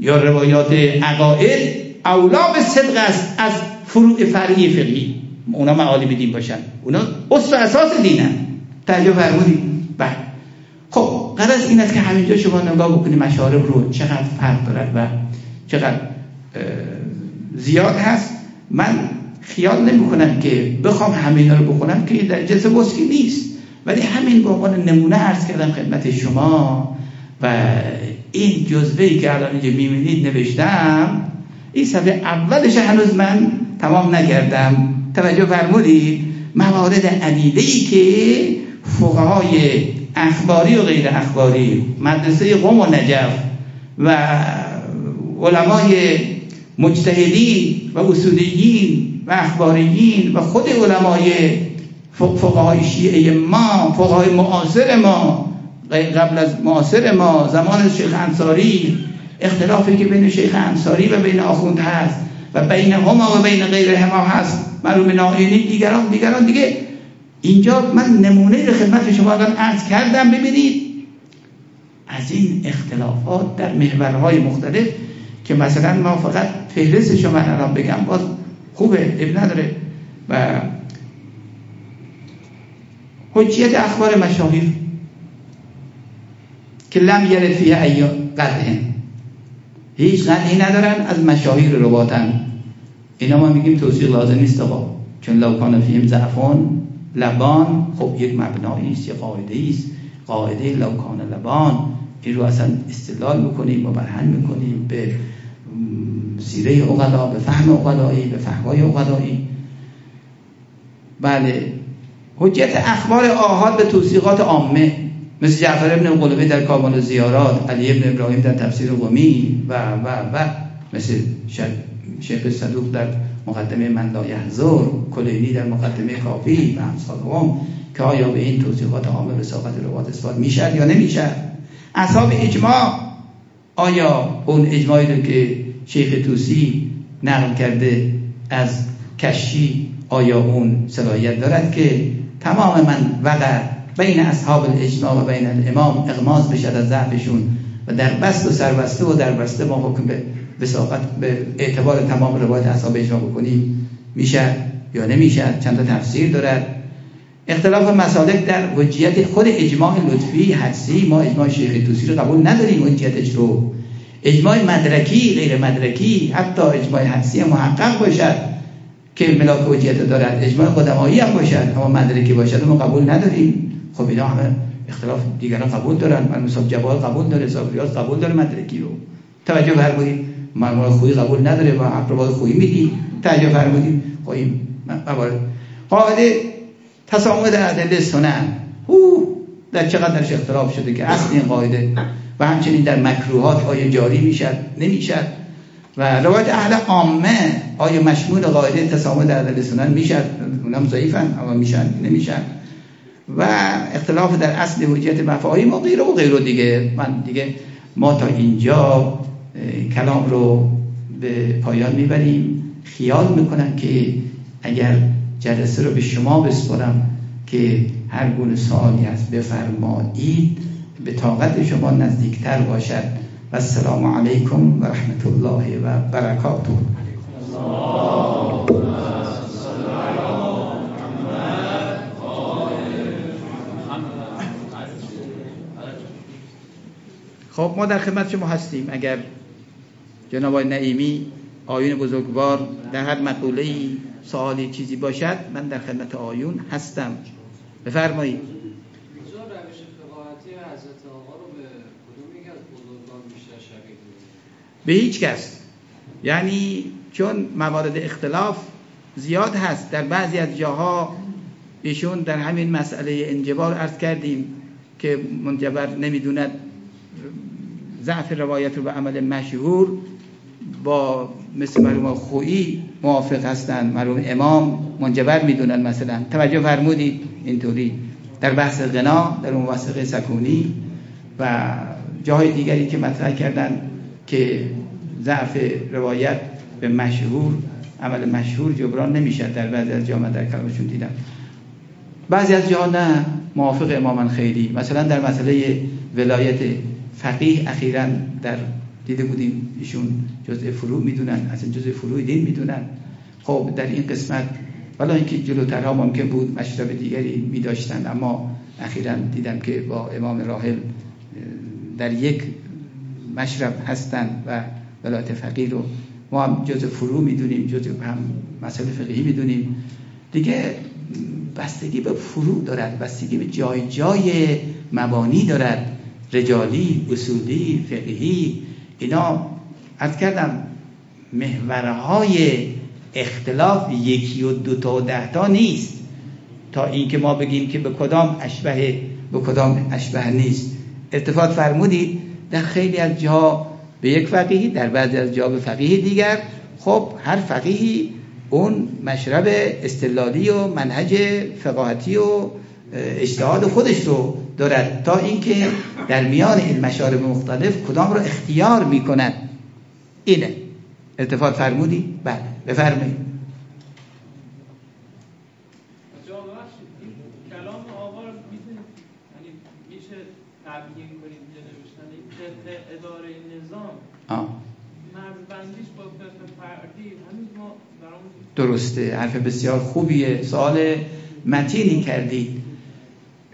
یا روایات عقاید اولا به صدق است از فروع فرعی فقهی. اونا معالم دین باشن. اونا اصل و اساس دینن. توجه فرمودید بله. خب قرار این است که همینجا شما نگاه بکنید مشارب رو چقدر فرق دارد و چقدر زیاد هست. من خیال نمی کنم که بخوام همین رو بخونم که در جلسه وصفی نیست. ولی همین به عنوان نمونه عرض کردم خدمت شما و این جزوه که الان اینجا می‌بینید نوشتم این صفحه اولش هنوز من تمام نگردم. توجه فرمودید؟ موارد عدیده ای که فقهای اخباری و غیر اخباری مدرسه قوم و نجف و علمای مجتهدین و اصولیین و اخباریین و خود علمای فقهای شیعه ما فقهای معاصر ما قبل از معاصر ما زمان شیخ انصاری اختلافی که بین شیخ انصاری و بین آخوند هست و بین هما و بین غیر هما هست معلوم نائینی دیگران دیگران دیگه اینجا من نمونه خدمت شما الان عرض کردم ببینید از این اختلافات در محورهای مختلف که مثلا ما فقط فهرست شما الان بگم باز خوبه اب نداره. و حجیت اخبار مشاهیر که لم یرد فیه ایام قطعه هیچ قطعی ندارن از مشاهیر رواتن اینا ما میگیم توصیق لازم نیست آقا. چون لوکان فیهم زعفان لبان خب یک مبنایی یک قاعده است. قاعده لوکان لبان. این رو اصلا استدلال می‌کنیم و برهن می‌کنیم به سیره اقلا به فهم اقلایی به فهمای اقلایی بله. حجیت اخبار آهاد به توصیقات عامه مثل جعفر ابن قلوبی در کابان زیارات علی ابن ابراهیم در تفسیر قمی و و و مثل شیخ صدوق در مقدمه من لا یحضر کلینی در مقدمه کافی و امثال هم که آیا به این توصیقات عامه به ساقت روات اثبات می‌شد یا نمی‌شد اصحاب اجماع آیا اون اجماعی رو که شیخ توسی نقل کرده از کشی آیا اون صلاحیت دارد که تمام من وقع بین اصحاب الاجماع و بین الامام اغماز بشد از ضعفشون و در بست و سربسته و در بسته ما حکم به وساقت به اعتبار تمام روایت اصحاب اجماع بکنیم میشه یا نمیشه؟ چند تا تفسیر دارد. اختلاف مسالک در حجیت خود اجماع لطفی حدسی ما اجماع شیخ توسی رو قبول نداریم حجیتش رو اجماع مدرکی غیر مدرکی حتی اجماع حدسی محقق باشد که ملاک حجیت دارد. اجماع قدمایی هم باشد اما مدرکی باشد ما قبول نداریم. خب اینا همه اختلاف دیگران قبول دارن. من مثلا جبال قبول داره صاحب قبول داره مدرکی رو. توجه فرمودید مرموم خویی قبول نداره و اقربای خویی میدی توجه فرمودید خویی قاعده تسامح در ادله سنن. او در چقدر درش اختلاف شده که اصل این قاعده و همچنین در مکروهات آیا جاری می‌شد نمی‌شد و روایت اهل عامه آیا مشمول قاعده تسامح در ادله سنن می‌شد اونم ضعیفن اما میشن نمیشن. و اختلاف در اصل حجیت مفاهیم و غیره و غیره دیگه. من دیگه ما تا اینجا کلام رو به پایان می‌بریم. خیال می‌کنم که اگر جلسه رو به شما بسپرم که هر گونه سوالی هست بفرمایید. به طاقت شما نزدیکتر باشد. و السلام علیکم و رحمت الله و برکاته. خب ما در خدمت شما هستیم. اگر جناب آقای نعیمی آیون بزرگوار در هر مقوله سوالی چیزی باشد من در خدمت آیون هستم. بفرمایید. به هیچ کس. یعنی چون موارد اختلاف زیاد هست در بعضی از جاها ایشون در همین مسئله انجبار عرض کردیم که منجبر نمی‌دوند ضعف روایت رو به عمل مشهور با مثل مرحوم خویی موافق هستند مرحوم امام منجبر می‌دونن مثلا. توجه فرمودید اینطوری. در بحث غنا در موثقه سکونی و جاهای دیگری که مطرح کردن که ضعف روایت به مشهور عمل مشهور جبران نمی‌شد در بعضی از جامعه در کلامشون دیدم. بعضی از جاها نه موافق اماما خیلی مثلا در مسئله ولایت فقیه اخیرا در دیده بودیم ایشون جزء فروع می‌دونن اصلا جزء فروع دین می‌دونن. خب در این قسمت ولی اینکه جلوترها ممکن بود مشرب دیگری میداشتن اما اخیرا دیدم که با امام راحل در یک مشرب هستند و ولایت فقیه رو ما هم جزء فروع می‌دونیم جزء هم مسئله فقهی می‌دونیم. دیگه بستگی به فروع دارد بستگی به جای جای مبانی دارد. رجالی اصولی فقهی اینا از کردم محورهای اختلاف یکی و دو تا و ده تا نیست. تا اینکه ما بگیم که به کدام اشبه به کدام اشبه نیست. ارتفاط فرمودید در خیلی از جاها به یک فقیهی در بعضی از جاها به فقیه دیگر. خب هر فقیهی اون مشرب استلالی و منهج فقاهتی و اجتهاد خودش رو دارد تا اینکه در میان این مشارب مختلف کدام رو اختیار می‌کند. اینه. ارتفاع فرمودی؟ بله. بفرمایید کلام آقا رو یعنی میشه تبیین کنید اداره نظام آه. مرزبندیش با فقه فردی همین ما درسته حرف بسیار خوبیه. سوال متینی کردید.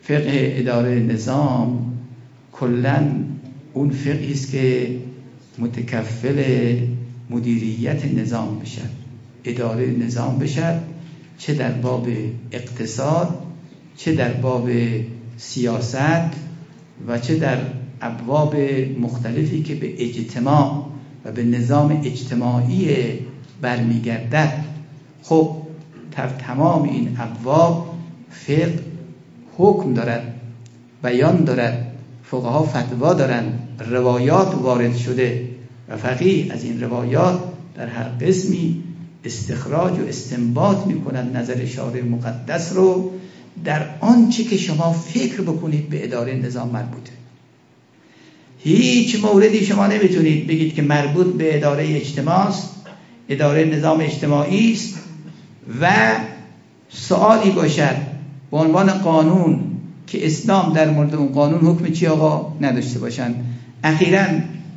فقه اداره نظام کلا اون فقهی است که متکفل مدیریت نظام بشد اداره نظام بشد چه در باب اقتصاد چه در باب سیاست و چه در ابواب مختلفی که به اجتماع و به نظام اجتماعی برمیگردد. خب تمام این ابواب فقه حکم دارد بیان دارد فقها فتوا دارند روایات وارد شده و فقیه از این روایات در هر قسمی استخراج و استنباط می‌کنند نظر شارع مقدس رو در آنچه که شما فکر بکنید به اداره نظام مربوطه. هیچ موردی شما نمی‌تونید بگید که مربوط به اداره اجتماع است. اداره نظام اجتماعی است و سوالی باشد به عنوان قانون که اسلام در مورد اون قانون حکم چی آقا نداشته باشند. اخیرا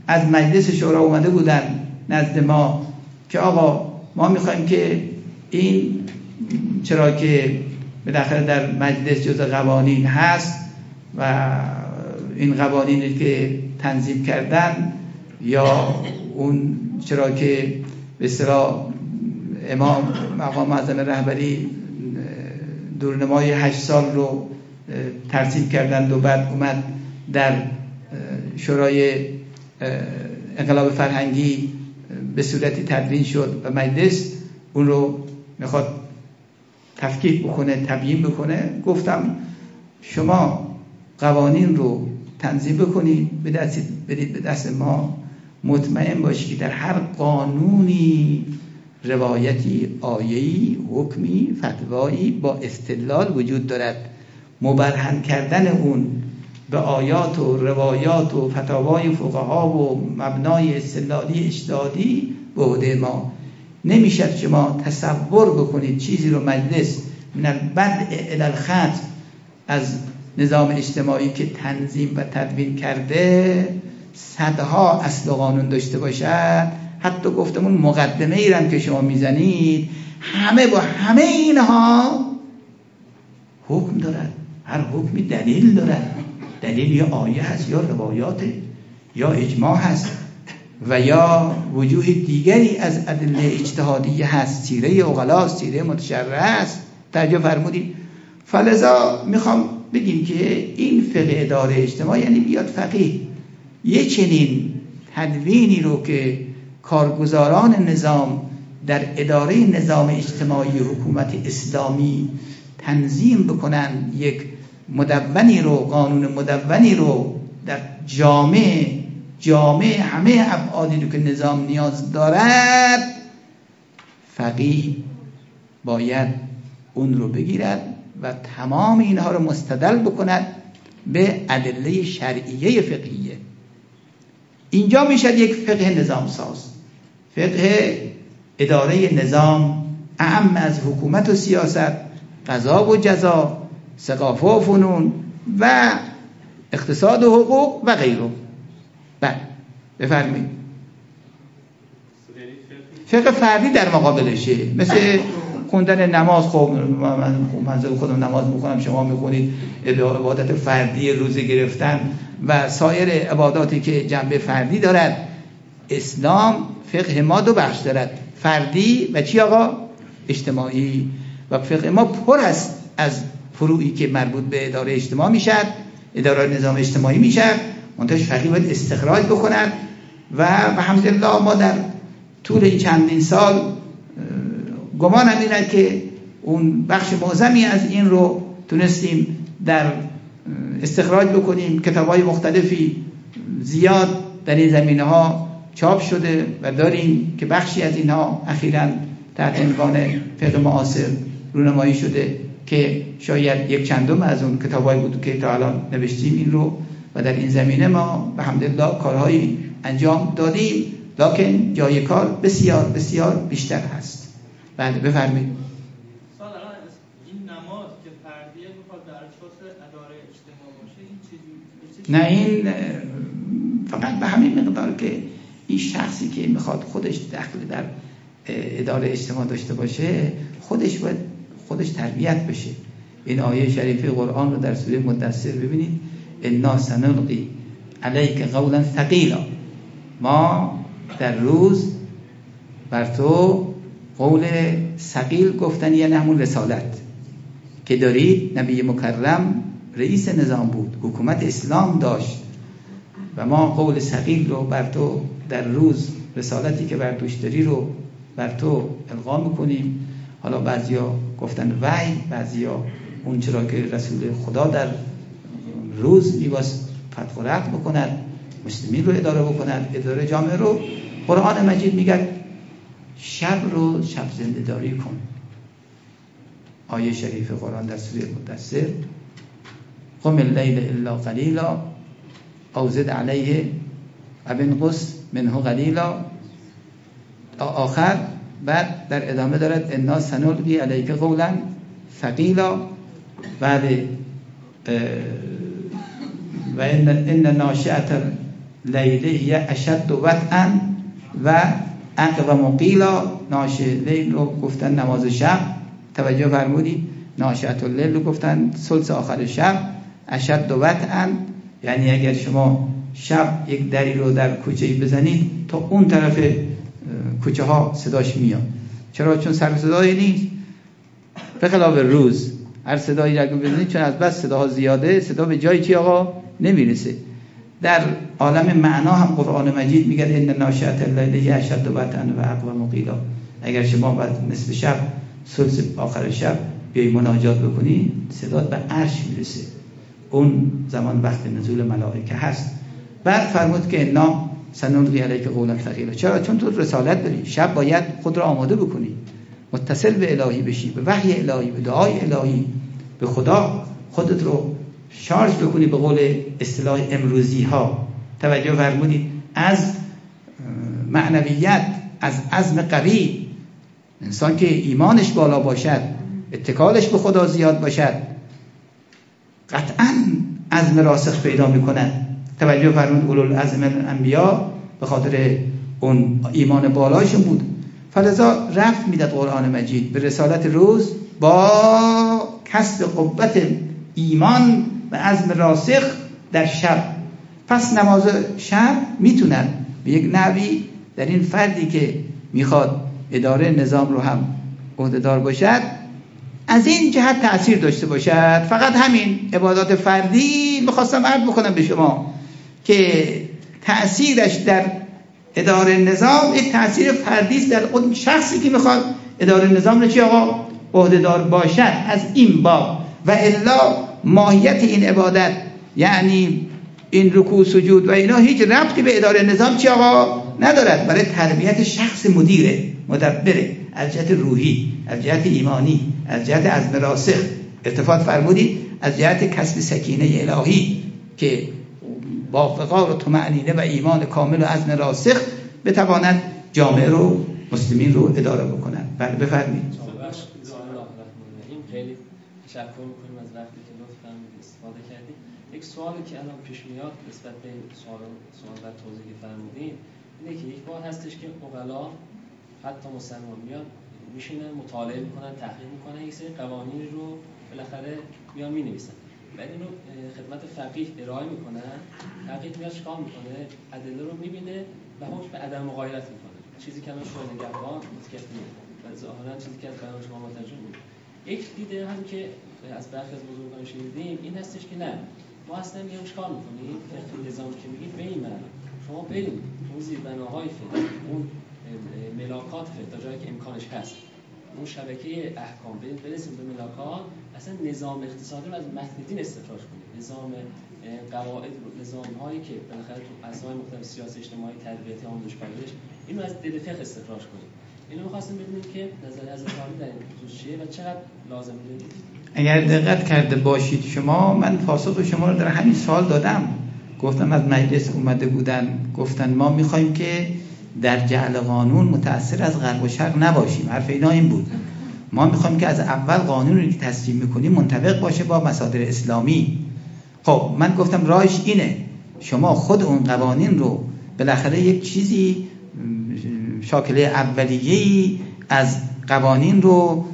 از مجلس شورا اومده بودن نزد ما که آقا ما می‌خوایم که این چرا که بالاخره در مجلس جز قوانین هست و این قوانینی که تنظیم کردن یا اون چرا که به اصطلاح امام مقام معظم رهبری دورنمای هشت سال رو ترتیب کردند و بعد اومد در شورای انقلاب فرهنگی به صورتی تدوین شد و مجلس اون رو می‌خواد تفکیک بکنه تبیین بکنه. گفتم شما قوانین رو تنظیم بکنید بدید به دست ما. مطمئن باشید که در هر قانونی روایتی آیهی حکمی فتوایی با استدلال وجود دارد. مبرهن کردن اون به آیات و روایات و فتاوای فقها و مبنای استدلالی اجتهادی به عهده ما. نمی‌شد شما تصور بکنید چیزی رو مجلس من البدع الالخط از نظام اجتماعی که تنظیم و تدوین کرده صدها اصل قانون داشته باشد. حتی گفتمون مقدمه ایرم که شما می‌زنید همه با همه اینها حکم دارد. هر حکمی دلیل دارد. دلیل یا آیه هست یا روایات یا اجماع هست و یا وجوه دیگری از ادله اجتهادی هست. سیره اغلاس سیره متشرع است. ترجمه فرمودیم فلذا می‌خوام بگیم که این فقه اداره اجتماع یعنی بیاد فقیه. یه چنین تدوینی رو که کارگزاران نظام در اداره نظام اجتماعی حکومت اسلامی تنظیم بکنن یک مدونی رو قانون مدونی رو در جامعه جامعه همه ابعادی رو که نظام نیاز دارد فقیه باید اون رو بگیرد و تمام اینها رو مستدل بکند به ادله شرعیه فقهیه اینجا می‌شد یک فقه نظام ساز. فقه اداره نظام اهم از حکومت و سیاست قضا و جزا ثقافه و فنون و اقتصاد و حقوق و غیره. بله بفرمایید. فقه فردی در مقابلشه. مثل خوندن نماز خب من خودم نماز می‌خونم شما می‌خونید عبادت فردی روزه گرفتن و سایر عباداتی که جنبه فردی دارد. اسلام فقه ما دو بخش دارد فردی و چی آقا؟ اجتماعی. و فقه ما پر است از فروعی که مربوط به اداره اجتماع می‌شد اداره نظام اجتماعی می‌شد منتش فقیه باید استخراج بکنند. و به حمدالله ما در طول چندین سال گمانم اینه که اون بخش معظمی از این رو تونستیم در استخراج بکنیم. کتاب های مختلفی زیاد در این زمینه ها چاپ شده و داریم که بخشی از اینها اخیرا تحت عنوان فقه معاصر رونمایی شده که شاید یک چندم از اون کتابایی بود که تا الان نوشتیم این رو و در این زمینه ما به حمدالله کارهایی انجام دادیم. لکن جای کار بسیار بسیار بیشتر هست. بله بفرمایید. این نماز که فردیه می‌خواد در اساس اداره اجتماع باشه این چیزی نه این فقط به همین مقدار که این شخصی که می‌خواد خودش دخل در اداره اجتماع داشته باشه خودش باید خودش تربیت بشه. این آیه شریفه قرآن رو در سوره مدثر ببینید. انا سنلقی علیک قولا ثقیلا. ما در روز بر تو قول ثقیل گفتن یعنی همون رسالت که دارید نبی مکرم رئیس نظام بود حکومت اسلام داشت و ما قول ثقیل رو بر تو در روز رسالتی که بر دوش رو بر تو القا می‌کنیم. حالا بعضیا گفتن وحی بعضیا اون چرا که رسول خدا در روز میباس فتح و بکند مسلمین رو اداره بکند اداره جامعه رو قرآن مجید میگه شب رو شب زنده داری کن. آیه شریف قرآن در سوره مدثر. قم اللیل الا قلیلا او زد علیه و بنقص منه قلیلا. آخر بعد در ادامه دارد انا سنلقی علیک قولا ثقیلا. بعد و ان ناشئت لیله هی اشد وطئا و و مقیلا ناشئ لیل رو گفتن نماز شب. توجه فرمودی ناشئت اللیل رو گفتن سلس آخر شب. اشد وطئا یعنی اگر شما شب یک دری رو در کوچه بزنید تا اون طرف کوچه ها صداش میاد. چرا؟ چون سر صدایی نیست. به خلاف روز هر صدایی را بزنید چون از بس صداها زیاده صدا به جای چی آقا؟ نمی‌رسه. در عالم معنا هم قرآن مجید میگه ان ناشئت اللیل اشد وطن و اقوى مقیلا. اگر شما بعد نصف شب ثلث آخر شب بیای مناجات بکنی صدا به عرش می‌رسه. اون زمان وقت نزول ملائکه هست. بعد فرمود که انا سنلقی علیک قولا ثقیلا. چرا؟ چون تو رسالت داری. شب باید خود را آماده بکنی. متصل به الهی بشی به وحی الهی به دعای الهی به خدا خودت رو شارژ بکنی به قول اصطلاح امروزی ها توجه فرمودید. از معنویت از عزم قوی. انسان که ایمانش بالا باشد اتکالش به خدا زیاد باشد قطعا عزم راسخ پیدا می‌کند. توجه فرمود اولو العزم الانبیا به خاطر اون ایمان بالایشون بود. فلذا رفت می‌داد قرآن مجید. به رسالت روز با کسب قوت ایمان و عزم راسخ در شب پس نماز شب می‌تونن به یک نوی در این فردی که می‌خواد اداره نظام رو هم عهدهدار باشد از این جهت تاثیر داشته باشد. فقط همین عبادات فردی می‌خواستم عرض بکنم به شما که تأثیرش در اداره نظام یک تأثیر فردی در اون شخصی که می‌خواد اداره نظام رو چی آقا؟ عهدهدار باشد. از این باب. و الا ماهیت این عبادت یعنی این رکوع سجود و اینا هیچ ربطی به اداره نظام چی آقا؟ ندارد. برای تربیت شخص مدیره مدبره. از جهت روحی از جهت ایمانی از جهت از راسخ. ارتفاع فرمودی از جهت کسب سکینه الهی که با فقار و طمأنینه و ایمان کامل و عزم راسخ بتواند جامعه رو مسلمین رو اداره بکنند بله بفرمایید. خیلی تشکر می‌کنیم از وقتی که لطفا استفاده کردیم یک سوالی که الان پیش میاد نسبت به سوال سوال و توضیح فرمودین اینه که یک بار هستش که اقلا حتی مسلمان میاد میشینن مطالعه می‌کنن تحقیق می‌کنن یک سری قوانین رو بالاخره میان می‌نویسن. بعد اینو خدمت فقیه ارائه می‌کنن فقیه میاد چیکار می‌کنه؟ ادله رو می‌بینه و حکم عدم مغایرت می‌کنه. چیزی که الان شما نگهبان متکفی. و ظاهرا چیزی که از بیان شما مترجم بود یک دیده هم که از برخی از بزرگان شنیدیم این هستش که نه ما اصلا میگم چیکار می‌کنیم؟ فقه نظام که میگید به این معنی. شما برید اون زیر بناهای فقه اون ملاکات فقه تا جایی که امکانش هست اون شبکه احکام برسیم به ملاکات اصلا نظام اقتصادی رو از متن دین استخراج کنید. نظام قواعد نظام هایی که بالاخره تو اصلاح مختلف سیاسی اجتماعی تربیتی آموزش پرورش اینو از دل فقه استخراج کنید. اینو می‌خواستیم بدونیم که نظر از در این چیه و چقدر لازم بدید اگر دقت کرده باشید شما من پاسخ شما رو در همین سال دادم. گفتم از مجلس اومده بودن گفتن ما می‌خوایم که در جعل قانون متأثر از غرب و شرق نباشیم. حرف اینا این بود. ما می‌خوایم که از اول قانون رو که تصویم می‌کنیم منطبق باشه با مصادر اسلامی. خب من گفتم راهش اینه. شما خود اون قوانین رو بالاخره یک چیزی شاکله اولیه‌ای از قوانین رو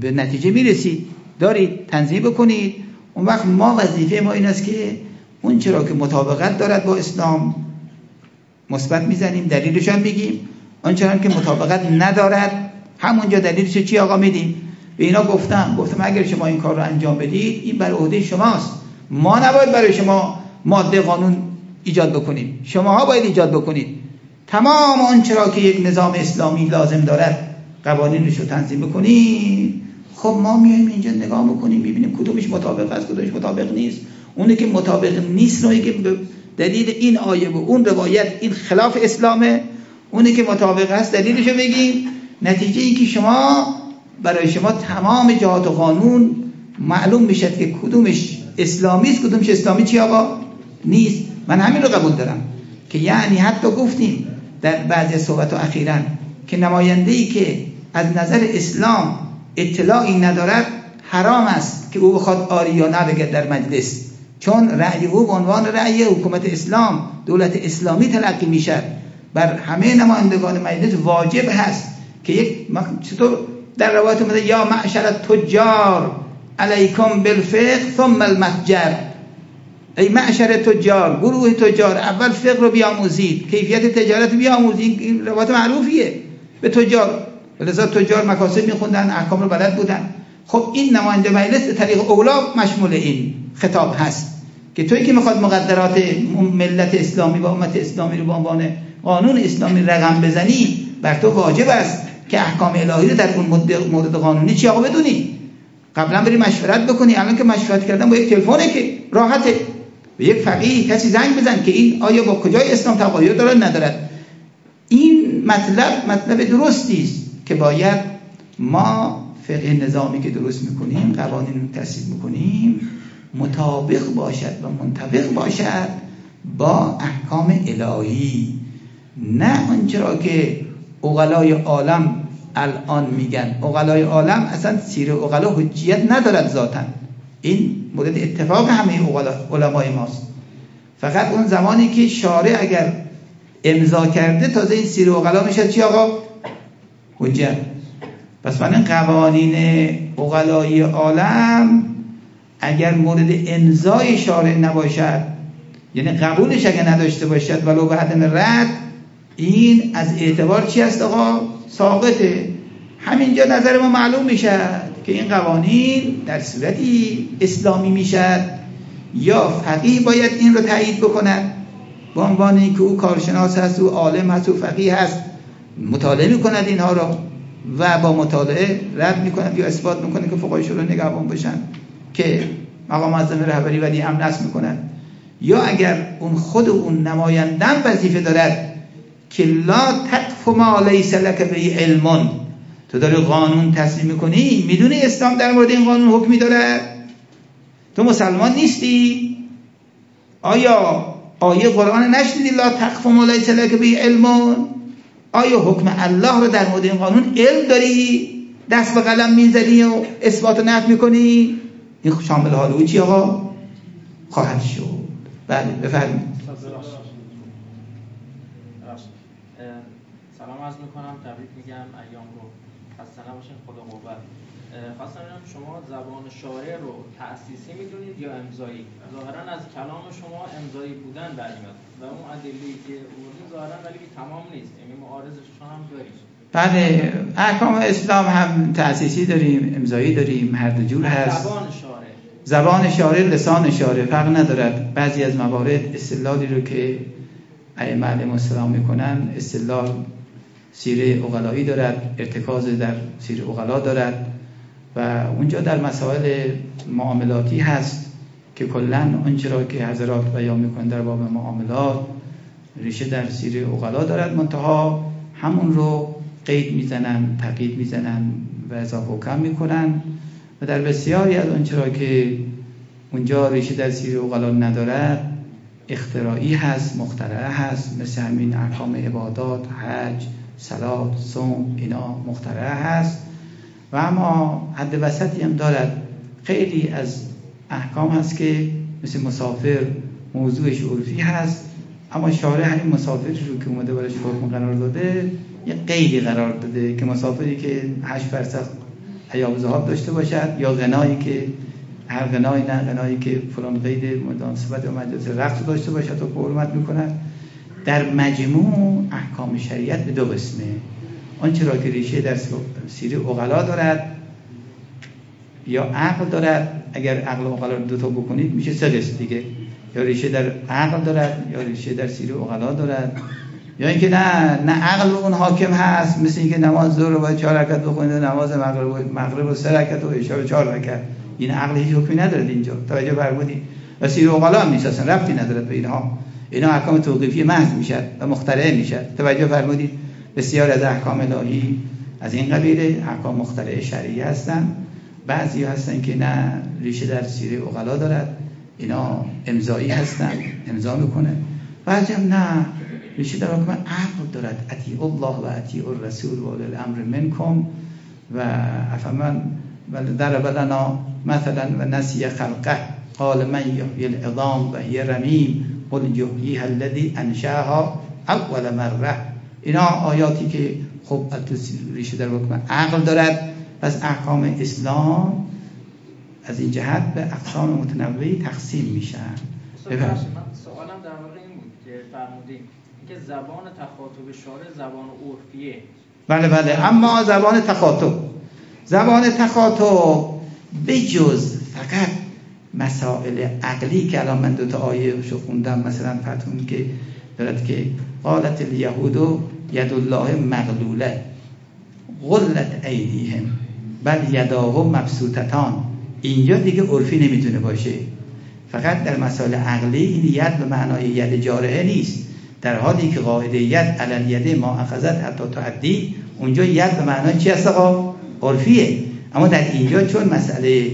به نتیجه می‌رسید. دارید تنظیم بکنید. اون وقت ما وظیفه ما این است که اون چرا که مطابقت دارد با اسلام مثبت می‌زنیم دلیلش هم میگیم. آنچنان که مطابقت ندارد همونجا دلیلش چی آقا میدیم؟ به اینا گفتم. گفتم اگر شما این کار رو انجام بدید این بر عهده شماست. ما نباید برای شما ماده قانون ایجاد بکنیم. شماها باید ایجاد بکنید. تمام آنچه را که یک نظام اسلامی لازم دارد قوانینش رو تنظیم بکنید خب ما میایم اینجا نگاه می‌کنیم می‌بینیم کدومش مطابق است کدومش مطابق نیست. اونی که مطابق نیست رو که دلیل این آیه و اون روایت این خلاف اسلامه اونی که مطابق است دلیلشو بگیم. نتیجه این که شما برای شما تمام جهات و قانون معلوم می‌شد که کدومش اسلامی است کدومش اسلامی چی آقا؟ نیست. من همین رو قبول دارم که یعنی حتی گفتیم در بعضی صحبت و اخیرا که نماینده ای که از نظر اسلام اطلاعی ندارد حرام است که او بخواد آری یا نه در مجلس. چون رأی او به عنوان رأی حکومت اسلام دولت اسلامی تلقی می‌شد بر همه نمایندگان مجلس واجب هست که یک چطور؟ در روایت اومده یا معشر تجار علیکم بالفقه ثم المتجر ای معشر تجار گروه تجار اول فقه رو بیاموزید. کیفیت تجارت بیاموزید. این روایت معروفیه. به تجار. لذا تجار مکاسب میخوندن احکام رو بلد بودن. خب این نماینده مجلس طریق اولا مشمول این خطاب هست که توی که می‌خواد مقدرات ملت اسلامی و امت اسلامی رو به عنوان قانون اسلامی رقم بزنی بر تو واجب است که احکام الهی رو در اون مورد قانونی چی آقا بدونی. قبلا بری مشورت بکنی. الان که مشورت کردن با یک تلفنه که راحته. به یک فقیه کسی زنگ بزن که این آیا با کجای اسلام تقایر دارد ندارد. این مطلب مطلب درستی است که باید ما فقه نظامی که درست می‌کنیم قوانین رو تصویب می‌کنیم مطابق باشد و منطبق باشد با احکام الهی. نه آنچه که اغلای عالم الان میگن. اغلای عالم اصلا سیر اغلا حجیت ندارد ذاتا. این مورد اتفاق همه علمای ماست. فقط اون زمانی که شارع اگر امضا کرده تازه این سیر اغلا میشه چی آقا؟ حجت. پس من این قوانین اغلای عالم اگر مورد امضای شارع نباشد یعنی قبولش اگر نداشته باشد ولو به عدم رد این از اعتبار چی است آقا؟ ساقطه. همینجا نظر ما معلوم می‌شد که این قوانین در صورتی اسلامی می‌شد یا فقیه باید این رو تایید بکند. به عنوان که او کارشناس هست و عالم هست و فقیه هست مطالعه می‌کند اینها رو و با مطالعه رد می‌کند یا اثبات می‌کنه که فقهای شروع نگهبان باشن که مقام معظم رهبری ولی هم نصب می‌کنند یا اگر اون خود اون نمایندن وظیفه دارد که لا تقف ما لیس لک به علمون تو داری قانون تصمیم می‌کنی؟ می‌دونی اسلام در مورد این قانون حکمی داره؟ تو مسلمان نیستی؟ آیا آیه قرآن نشنیدی؟ لا تقف ما لیس لک به علمون آیا حکم الله رو در مورد این قانون علم داری؟ دست به قلم می‌زنی و اثبات و نفی می‌کنی؟ این شامل حال او چی آقا؟ خواهد شد. بله بفرمایید. سلام عرض می‌کنم. ایام رو. خسته نباشین خدا قوت خواستم شما زبان شارع رو تأسیسی می‌دونید یا امضایی؟ ظاهرا از کلام شما امضایی بودن در و اون ادله که آوردین ظاهرا ولی تمام نیست. یعنی معارضش هم داریم. بله احکام اسلام هم تأسیسی داریم امضایی داریم هر دو جور هست. زبان شارع زبان شارع لسان شارع فرق ندارد. بعضی از موارد استدلالی رو که ائمه علیهم السلام می‌کنن استدلال سیره اغلایی دارد ارتکاز در سیره اغلا دارد و اونجا در مسائل معاملاتی هست که کلا آنچه را که حضرات بیان می‌کنن در باب معاملات ریشه در سیره اغلا دارد. منتها همون رو قید می‌زنن تقیید می‌زنن و اضافه و کم می‌کنن و در بسیاری از آنچه را که اونجا ریشه در سیره اغلا ندارد اختراعی هست مخترعه هست مثل همین احکام عبادات حج سلات صوم اینا مخترعه هست. و اما حد وسطی هم دارد. خیلی از احکام هست که مثل مسافر موضوعش عرفی هست. اما شارع همین مسافرش رو که اومده برای حکم قرار داده یه قیدی قرار داده که مسافری که هشت فرسخ حیاب زهاب داشته باشد یا غنایی که هر غنایی نه غنایی که فلان قید مناسبت و مجلس رقص داشته باشد و حرمت می‌کند. در مجموع احکام شریعت به دو قسمه. آنچه را که ریشه در سیره اغلا دارد یا عقل دارد. اگر عقل و اغلا دو تا بکنید میشه سه قسم دیگه. یا ریشه در عقل دارد یا ریشه در سیره اغلا دارد. یا اینکه نه نه عقل اون حاکم هست مثل اینکه نماز ظهر باید چهار رکعت بخونید نماز مغرب مغرب رو سه رکعت و عشا چهار رکعت. این عقل هیچ حکمی نداره اینجا. توجه فرمودید و سیر اوغلا هم نیست اصلا ربطی نداره به اینها. اینا احکام توقیفی محض می‌شد و مخترعه می‌شد توجه فرمودید بسیار از احکام الهی از این قبیله احکام مخترع شرعی هستن. بعضی هستن که نه ریشه در سیره اوغلا دارد. اینا امضایی هستن امضا می‌کنه. بعضی هم نه ریشه در حکم عقل دارد. اطیع الله و اطیع الرسول و الامر منکم و افمن و ضرب لنا مثلا و نسی خلقه. قال من یحیی العظام و هی رمیم. قل یحییها الذی انشاها اول مره اینا آیاتی که خب ریشه در حکم عقل دارد. پس احکام اسلام از این جهت به اقسام متنوعی تقسیم میشن. سوالم در واقع این بود که فرمودیم که زبان تخاطب شارع زبان عرفیه. بله بله. اما زبان تخاطب. زبان تخاطب بجز فقط مسائل عقلی که الان من دو تا آیه رو خوندم مثلا فتون که دارد که قالت الیهود ید الله مغلوله غلت ایدیهم بل یداه مبسوطتان. اینجا دیگه عرفی نمی‌تونه باشه. فقط در مسائل عقلی این ید به معنای ید جارحه نیست. در حالی که قاعده ید علل ید ما اخذت حتی تعدی اونجا ید به معنای چی هست آقا؟ عرفیه. اما در اینجا چون مسئله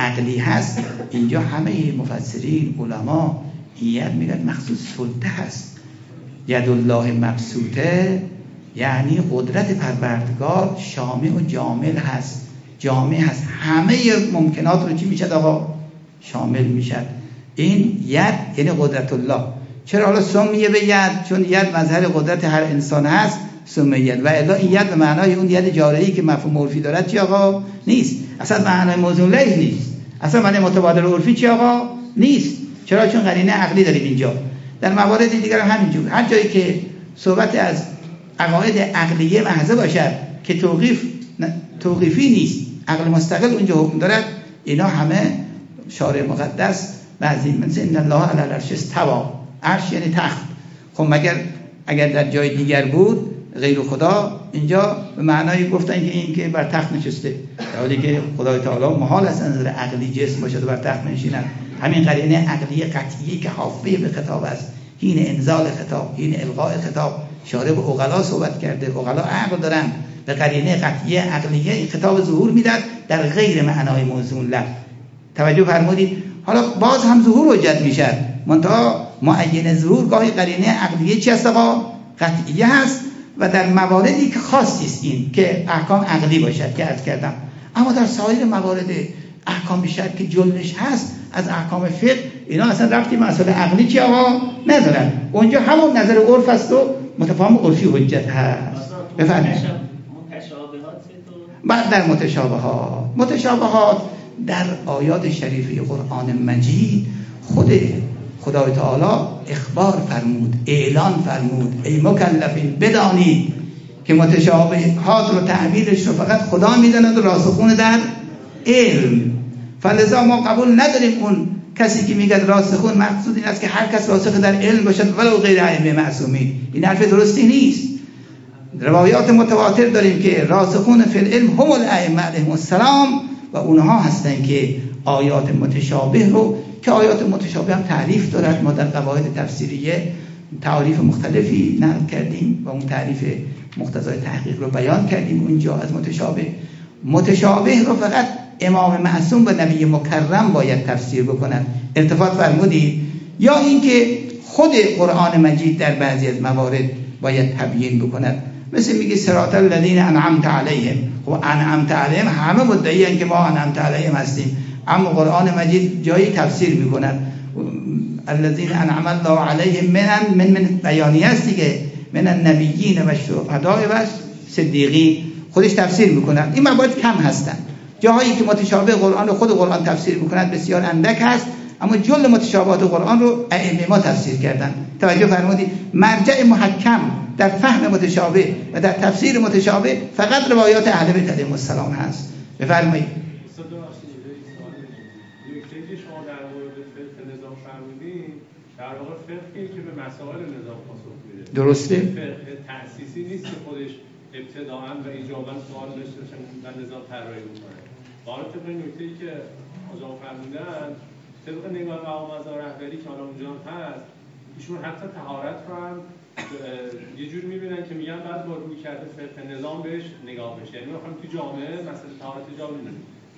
عقلی هست اینجا همه مفسرین علما ید میگن مخصوص سلطه هست. ید الله مبسوطه یعنی قدرت پروردگار شامع و جامل هست. جامع هست. همه ممکنات رو چی می‌شد آقا؟ شامل می‌شد. این ید یعنی قدرت الله. چرا حالا سمیه به ید؟ چون ید مظهر قدرت هر انسان هست سمیت و الا این ید به معنای اون ید جارعی که مفهوم عرفی دارد چی آقا؟ نیست. اصلا معنای موضوع نیست. اصلا معنی متبادل عرفی چی آقا؟ نیست. چرا؟ چون قرینه عقلی داریم اینجا. در موارد دیگر هم همینجور. هر جایی که صحبت از عقاید عقلیه محضه باشد که توقیف توقیفی نیست عقل مستقل اونجا حکم دارد اینا همه شارع مقدس بعضی من ان الله علی العرش استوا عرش یعنی تخت. خب مگر اگر در جای دیگر بود غیر خدا اینجا به معنای گفتن که این که بر تخت نشسته. در حالی که خدای تعالی محال است نظر عقلی جسم باشد و بر تخت نشیند همین قرینه عقلی قطعی که حافظ به خطاب است. این انزال خطاب این القاء خطاب. شارع به اغلا صحبت کرده. اغلا عقل دارن به قرینه قطعی عقلیه این خطاب ظهور می‌داد در غیر معنای موضوع لب توجه فرمودید. حالا باز هم ظهور حجت می‌شد. منتها معین ظهور گاهی قرینه عقلیه چی هست قطعیه هست. و در مواردی که خاصی است این که احکام عقلی باشد که عرض کردم. اما در سایر موارد احکام بیشتر که جلش هست از احکام فقه اینا اصلا رفتی مسئله عقلی چی آقا ندارن. اونجا همون نظر عرف است و متفاهم عرفی حجت هست. بفرمایید. بعد در متشابهات. متشابهات در آیات شریفه قرآن مجید خود خدای تعالی اخبار فرمود اعلان فرمود. ای مکلفین بدانید که متشابهات رو تعبیرش رو فقط خدا می‌داند و راسخون در علم. فلذا ما قبول نداریم اون کسی که میگه راسخون مقصود این است که هر کس راسخ در علم باشد ولو غیر ائمه معصومین این حرف درستی نیست. روایات متواتر داریم که راسخون فی العلم هم الائمه علیهم السلام و اونها هستن که آیات متشابه رو که آیات متشابه هم تعریف دارد. ما در قواعد تفسیریه تعریف مختلفی نقل کردیم و اون تعریف مقتضای تحقیق رو بیان کردیم اونجا از متشابه. متشابه رو فقط امام معصوم و نبی مکرم باید تفسیر بکنن. التفات فرمودید یا اینکه خود قرآن مجید در بعضی از موارد باید تبیین بکند. مثل میگه سرات الذین انعمت علیهم. خب انعمت علیهم همه مدعی که ما انعمت علیهم هستیم. اما قرآن مجید جایی تفسیر می‌کند. الذین انعم الله علیهم من من من بیانیه است دیگه. من النبیین و شهداء و صدیقین. خودش تفسیر می‌کند. این موارد کم هستند جاهایی که متشابه قرآن رو خود قرآن تفسیر می‌کند بسیار اندک هست اما جل متشابهات قرآن رو ائمه ما تفسیر کردن. توجه فرمودید مرجع محکم در فهم متشابه و در تفسیر متشابه فقط روایات اهل بیت علیهم السلام هست. بفرمایید. که به مسائل نظام پاسخ میده. درسته. فقه تأسیسی نیست که خودش ابتداعا و ایجابا سوال داشته باشن و نظام طراحی بکنه. حالا طبق نکته ای که آقا فرمودن طبق نگاه مقام از رهبری که حالا اونجا هست ایشون حتی تهارت رو هم یه جور می‌بینن که میگن بعد با روی کرده فقه نظام بهش نگاه بشه. یعنی می‌خوام تو جامعه مثلا تهارت جامعه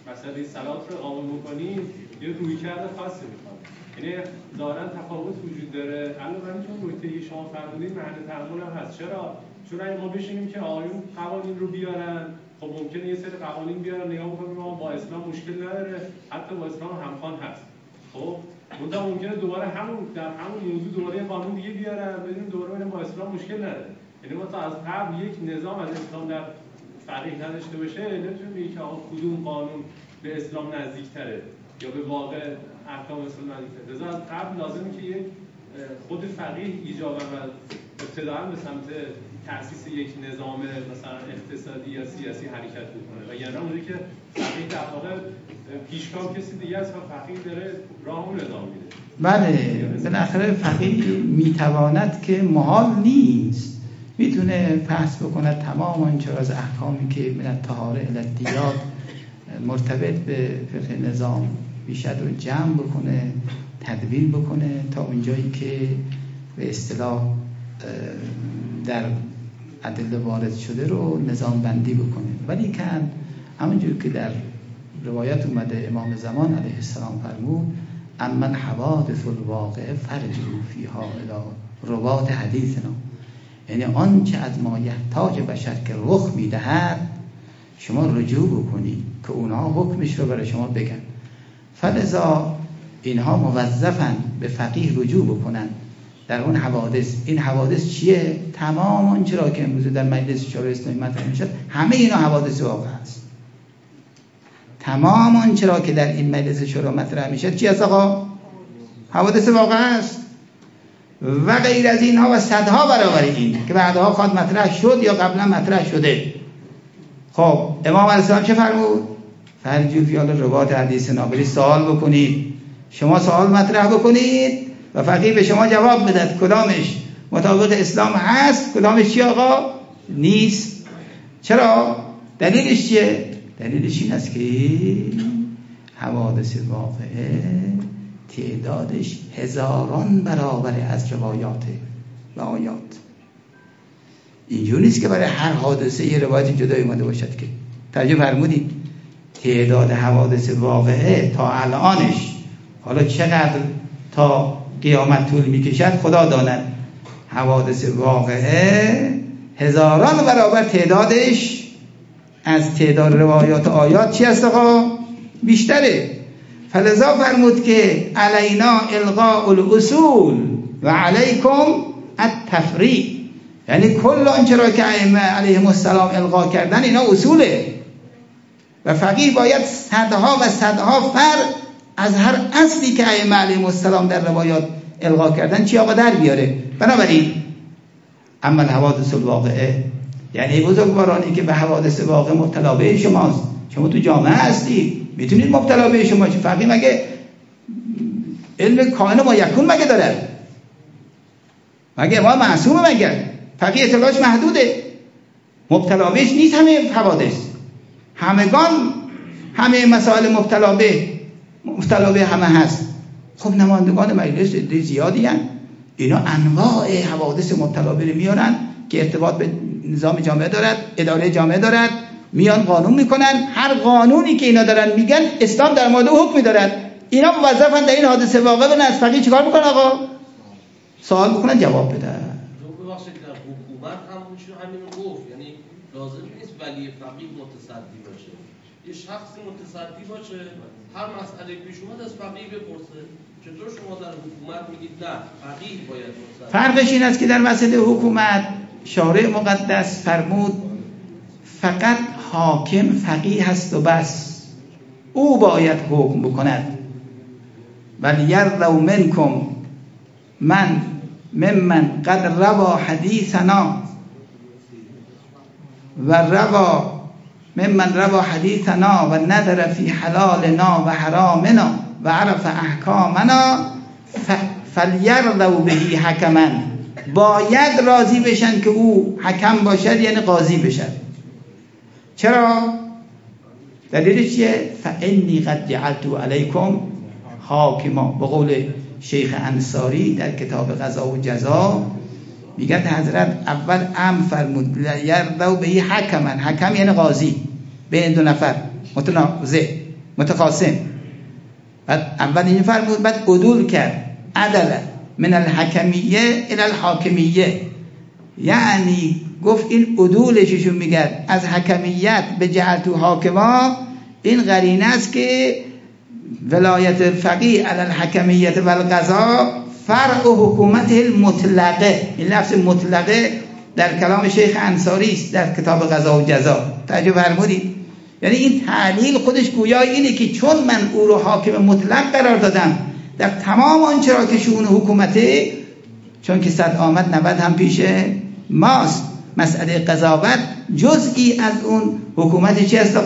این سلات رو اقامه بکنیم یه روی کرده خاصی می‌خواد یعنی ظاهرا تفاوت وجود داره. علاوه بر اینکه نکته شما فرمودید محل تعامل هم هست. چرا؟ چون اگه ما بشینیم که آیون قوانین رو بیارن خب ممکنه یه سری قوانین بیارن نگاه بکنیم ما با اسلام مشکل نداره. حتی با اسلام همخوان هست. خب؟ منتها ممکنه دوباره همون در همون موضوع دوباره قانون دیگه بیارن بدون دوباره با اسلام مشکل نداره. یعنی ما تا از قبل یک نظام از اسلام در فقیه نداشته باشه نمی‌تونیم بگیم که کدوم قانون به اسلام نزدیکتره یا به واقع احکام اسلام نزدیکتره. از قبل لازمه که یک خود فقیه ایجابا و ابتداعا به سمت تاسیس یک نظام مثلا اقتصادی یا سیاسی حرکت بکنه. و یعنی اونجوری که فقیه در واقع پیشگام کسی دیگه است فقیه داره راه اون نظام میده. بله بالاخره فقیه می‌تواند که محال نیست. می‌تونه پس بکنه تمام آنچه از احکامی که من تهاره الادیات مرتبط به فقه نظام بیشتر رو جمع بکنه تدوین بکنه تا اونجایی که به اصطلاح در ادله وارد شده رو نظام بندی بکنه. ولی کن همونجور که در روایت اومده امام زمان علیه السلام فرمود اما حوادث الواقع فرجو فیها الى روات حدیثنا. یعنی آنچه از ما یحتاج بشر که رخ می‌دهد شما رجوع بکنید که اونها حکمش رو برای شما بگن. فلذا اینها موظفن به فقیه رجوع بکنن در اون حوادث. این حوادث چیه؟ تمام اون چرا که امروز در مجلس شورای اسلامی مطرح می‌شد همه اینا حوادث واقع است. تمام اون چرا که در این مجلس شورا مطرح می‌شد چی است آقا؟ حوادث واقع است. و غیر از اینها و صدها برابر این که بعدها خواد مطرح شد یا قبلا مطرح شده. خب امام علیه السلام چه فرمود؟ فرجو فیال روات حدیث نابلی سوال بکنید. شما سوال مطرح بکنید و فقیه به شما جواب بدد کدامش مطابق اسلام هست کدامش چی آقا؟ نیست. چرا؟ دلیلش چیه؟ دلیلش این است که حوادث واقعه تعدادش هزاران برابر از روایات و آیات اینجور نیست که برای هر حادثه یه روایت جدای اومده باشد که. ترجمه فرمودید. تعداد حوادث واقعه تا الانش. حالا چقدر تا قیامت طول می‌کشد؟ خدا داند. حوادث واقعه هزاران برابر تعدادش. از تعداد روایات آیات چی آقا؟ بیشتره. فلذا فرمود که علینا القاء الاصول و علیکم التفریق. یعنی کل آنچه را که ائمه علیهم السلام القا کردن اینا اصوله. و فقیه باید صدها و صدها فرق از هر اصلی که ائمه علیهم السلام در روایات القا کردن چی آقا در بیاره. بنابراین اما الحوادث الواقعه یعنی بزرگوارانی که به حوادث واقع مبتلا به شماست. شما تو جامعه هستی می‌تونید مبتلا به شما چه فقیه مگه علم کائن ما یکون مگه داره؟ مگه ما معصومه مگه؟ فقیه اطلاعش محدوده. مبتلا بهش نیست همه حوادث. همگان همه مسائل مبتلا به مبتلا به همه هست. خب نمایندگان مجلس زیادی هن. اینا انواع حوادث مبتلا به میارن که ارتباط به نظام جامعه دارد اداره جامعه دارد. میان قانون می‌کنن هر قانونی که اینا دارن میگن اسلام در مورد حکم دارد اینا موظفن در این حادثه واقع به از فقیه چیکار می‌کنن آقا؟ سوال بکنن جواب بدن. در حکومت هم همین گفت. یعنی لازم نیست ولی فقیه متصدی باشه. یه شخص متصدی باشه هر مسئله پیش اومد از فقیه بپرسه. چطور شما در حکومت میگید نه فقیه باید متصدی فرقش این است که در مسئله حکومت شارع مقدس فرمود فقط حاکم فقیه هست و بس. او باید حکم بکند. ولی یرضوا منکم من ممن قد روا حدیثنا. و روا ممن روا حدیثنا و ندر فی حلالنا و حرامنا و عرف احکامنا فلیرضوا بهی حکما باید راضی بشن که او حکم باشد یعنی قاضی بشد. چرا؟ دلیل چیه؟ فعنی قد جعلت علیکم حاکما به قول شیخ انصاری در کتاب قضا و جزا میگن حضرت اول ام فرمود یردو به حکمن. حکم یعنی قاضی. بین دو نفر. متنازع. متخاصم. بعد اول این فرمود بعد عدول کرد. عدل من الحکمیه الى الحاکمیه. یعنی گفت این عدولششون میگرد از حکمیت به جهت حاکما این قرینه است که ولایت فقیه علی الحکمیت و القضا فرق حکومت المطلقه. این لفظ مطلقه در کلام شیخ انصاری است در کتاب قضا و جزا. توجه فرمودید؟ یعنی این تعلیل خودش گویا اینه که چون من او رو حاکم مطلق قرار دادم در تمام آنچه را که شون حکومته چون که صد آمد نبد هم پیش ماست. مسئله قضاوت جزئی از اون حکومت چی است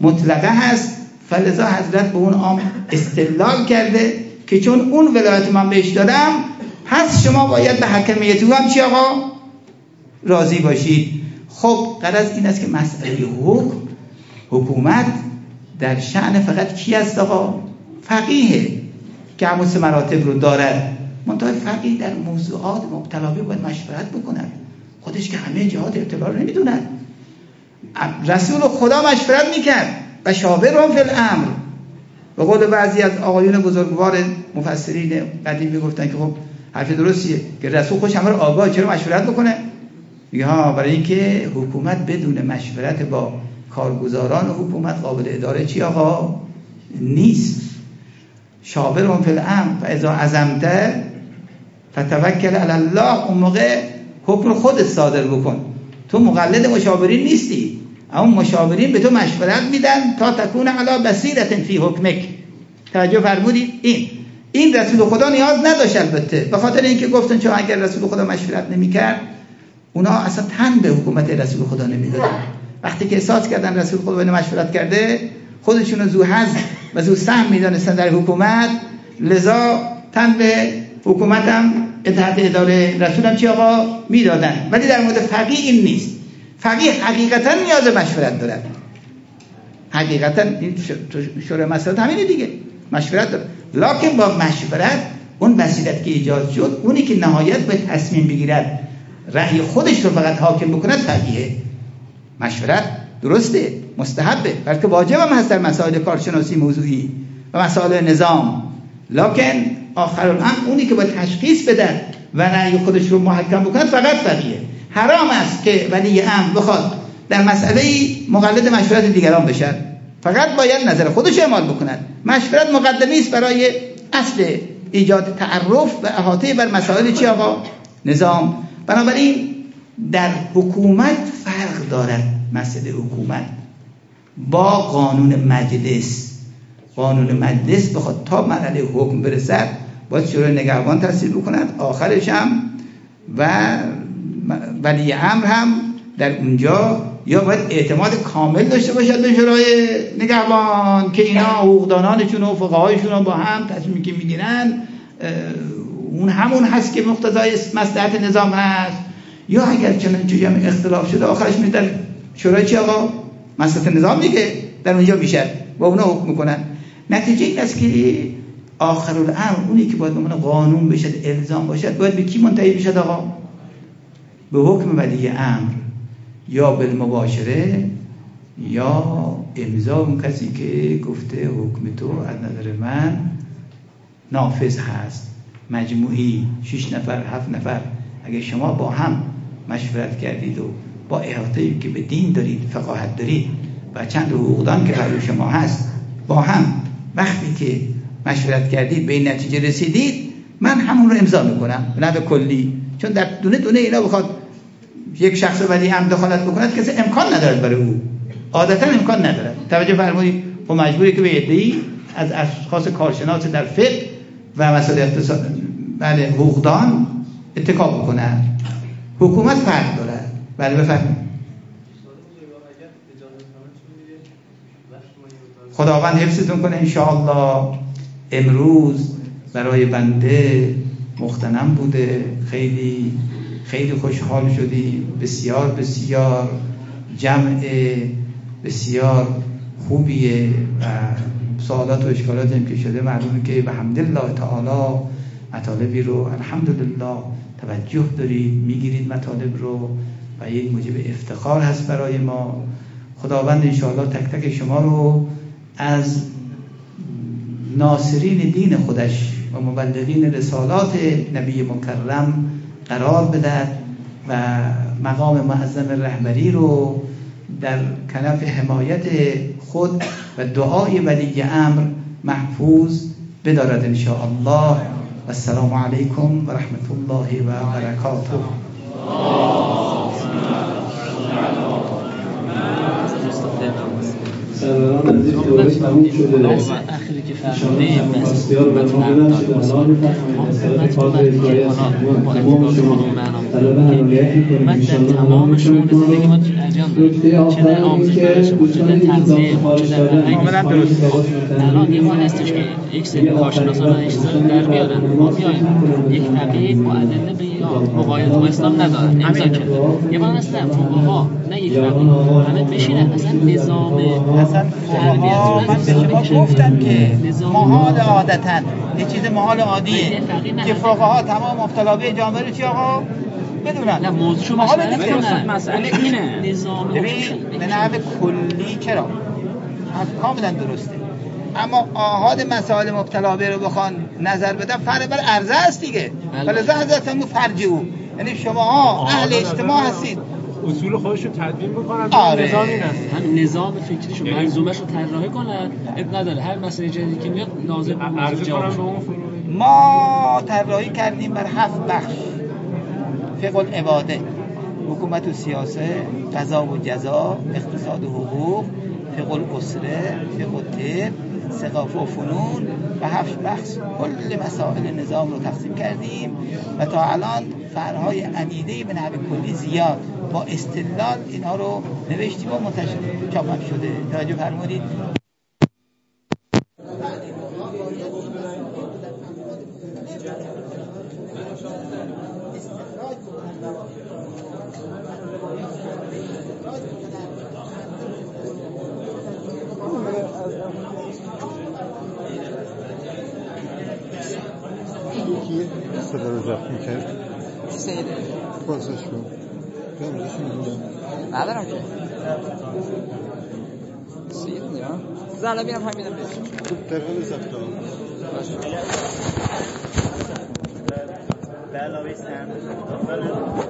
مطلقه هست. فلذا حضرت به اون عام استدلال کرده که چون اون ولایت من بهش دادم پس شما باید به حکمیت او هم چی آقا؟ راضی باشید. خب قرض این است که مسئله حکم. حکومت در شعن فقط کی است آقا؟ فقیه که همون مراتب رو دارد. منتها فقیه در موضوعات مبتلابه باید مشورت بکند. خودش که همه جهات اعتبار نمی‌دونن. رسول خدا مشورت می‌کرد. و شاور فی الامر. به قول بعضی از آقایون بزرگوار مفسرین قدیم می‌گفتن که خب حرف درستیه که رسول خوش همه رو آگاه چرا مشورت بکنه؟ میگه ها برای اینکه حکومت بدون مشورت با کارگزاران حکومت قابل اداره چی آقا؟ نیست. شاور فی الامر. و اذا عزمته فتوکل الله اون موقع حکم خودت صادر بکن. تو مقلد مشاورین نیستی. اما مشاورین به تو مشورت میدن تا تکون علا بصیرت فی حکمک. توجه فرمودید این. این رسول خدا نیاز نداشت البته. به خاطر اینکه گفتن چون اگر رسول خدا مشورت نمی‌کرد اونا اصلا تن به حکومت رسول خدا نمی‌دادن. وقتی که احساس کردن رسول خدا اینو مشورت کرده خودشون زو حز و زو سهم می‌دانستن در حکومت. لذا تن به حکومتم تحت اداره رسولم چی آقا می‌دادن. ولی در مورد فقیه این نیست. فقیه حقیقتا نیاز مشورت دارد حقیقتا این شورای مسئلات همینه دیگه. مشورت داره لکن با مشورت اون بسیرت که ایجاد شد اونی که نهایت به تصمیم بگیرد رأی خودش رو فقط حاکم بکند فقیه. مشورت درسته مستحبه. بلکه واجب هم هست در مسائل کارشناسی موضوعی و مسائل نظام. لکن آخر الامر اونی که با تشخیص بده و رأی خودش رو محکم بکند فقط فقیه. حرام است که ولی امر بخواد در مسئله مقلد مشورت دیگران بشن. فقط باید نظر خودش اعمال بکند مشورت مقدمی است برای اصل ایجاد تعرف و احاطه بر مسائل چی آقا؟ نظام. بنابراین در حکومت فرق دارد مسئله حکومت. با قانون مجلس قانون مجلس بخواد تا مرحله حکم برسد باید شورای نگهبان تصویب بکند. آخرش هم و ولی امر هم در اونجا یا باید اعتماد کامل داشته باشد به شورای نگهبان که اینا حقوقدانانشون و فقهایشون با هم تصمیمی که می‌گیرن اون همون هست که مقتضای مصلحت نظام هست. یا اگر چنانچه هم اختلاف شده آخرش می شورای چی آقا؟ مصلحت نظام دیگه در اونجا میشه با اونا حکم می‌کنن. نتیجه این است که آخر الامر اونی که باید به قانون بشد الزام باشد باید به کی منتهی بشد آقا؟ به حکم ولی امر یا بالمباشره یا امضا اون کسی که گفته حکم تو از نظر من نافذ هست. مجموعی شش نفر هفت نفر. اگه شما با هم مشورت کردید و با احاطه که به دین دارید فقاهت دارید و چند حقوقدان که برای شما هست با هم وقتی که مشورت کردید به این نتیجه رسیدید من همون رو امضا می‌کنم به کلی. چون در دونه دونه اینا بخواد یک شخص ولی هم دخالت بکند کسی امکان ندارد برای او. عادتا امکان ندارد. توجه فرمایید و مجبوری که به عده‌ای از اشخاص کارشناس در فقه و مسائل اقتصاد بله حقوقدان اتکاب بکنند حکومت فرق دارد. بله بفرمایید. خداوند حفظتون کنه انشاءالله. امروز برای بنده مختنم بوده. خیلی خیلی خوشحال شدیم بسیار بسیار جمع بسیار خوبیه و سوالات و اشکالات هم که شده معلومه که به حمدالله تعالی مطالبی رو الحمدلله توجه دارید می‌گیرید مطالب رو و یک موجب افتخار هست برای ما. خداوند انشاءالله تک تک شما رو از ناصرین دین خودش و مبلغین رسالات نبی مکرم قرار بدهد و مقام معظم رهبری رو در کنف حمایت خود و دعای ولی امر محفوظ بدارد ان الله و السلام علیکم و رحمت الله و برکاته. سروران عزیز دوره تموم شده. اخیری که فرمودیم بس الان بفرمایید استاد فاز اجرایی تمام شما. طلب حمایتی کنید انشاءالله تمام شما زندگی ما که دوستانی که اضافه خارج دادن الان یه حال هستش که یک سری کارشناسان اجتماعی در بیارن. ما بیایم. یک فقیه معدله به مقاید با اسلام ندارن. امضا کرده یه بار هستن فقها نه یک فقیه همه بشینن. اصلا نظام اصلا فقها من به شما گفتم که محال عادتا یه چیز محال عادیه. که فقها تمام مبتلا به جامعه رو چی آقا؟ بدونن نه موضوع مسئله مسئله اینه. نظام به نحو کلی چرا؟ کاملا درسته. اما آهاد مسائل مبتلا به رو بخوان نظر بدن فرق بر عرضه است دیگه. ولذا حضرت همون فرج او. یعنی شما ها اهل اجتماع هستید. اصول خودش رو تدوین بکنن آره. نظام این است هم نظام فکریشو منظومش رو طراحی کنن اب نداره. هر مسئله جدیدی که میاد لازم ما طراحی کردیم بر هفت بخش. فقه العباده. حکومت و سیاست قضا و جزا اقتصاد و حقوق فقه الاسره فقه الطب ثقافه و فنون و هفت بخش. کل مسائل نظام رو تقسیم کردیم و تا الان فرهای عدیده به نحو کلی زیاد با استدلال اینها رو نوشتیم و منتشر چاپ شده. توجه فرمودید Sieben, ja. So, dann bin ich mit dem Der Hund ist auf der Hund. Bella ist am Hund.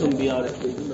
تم بھی آ رہے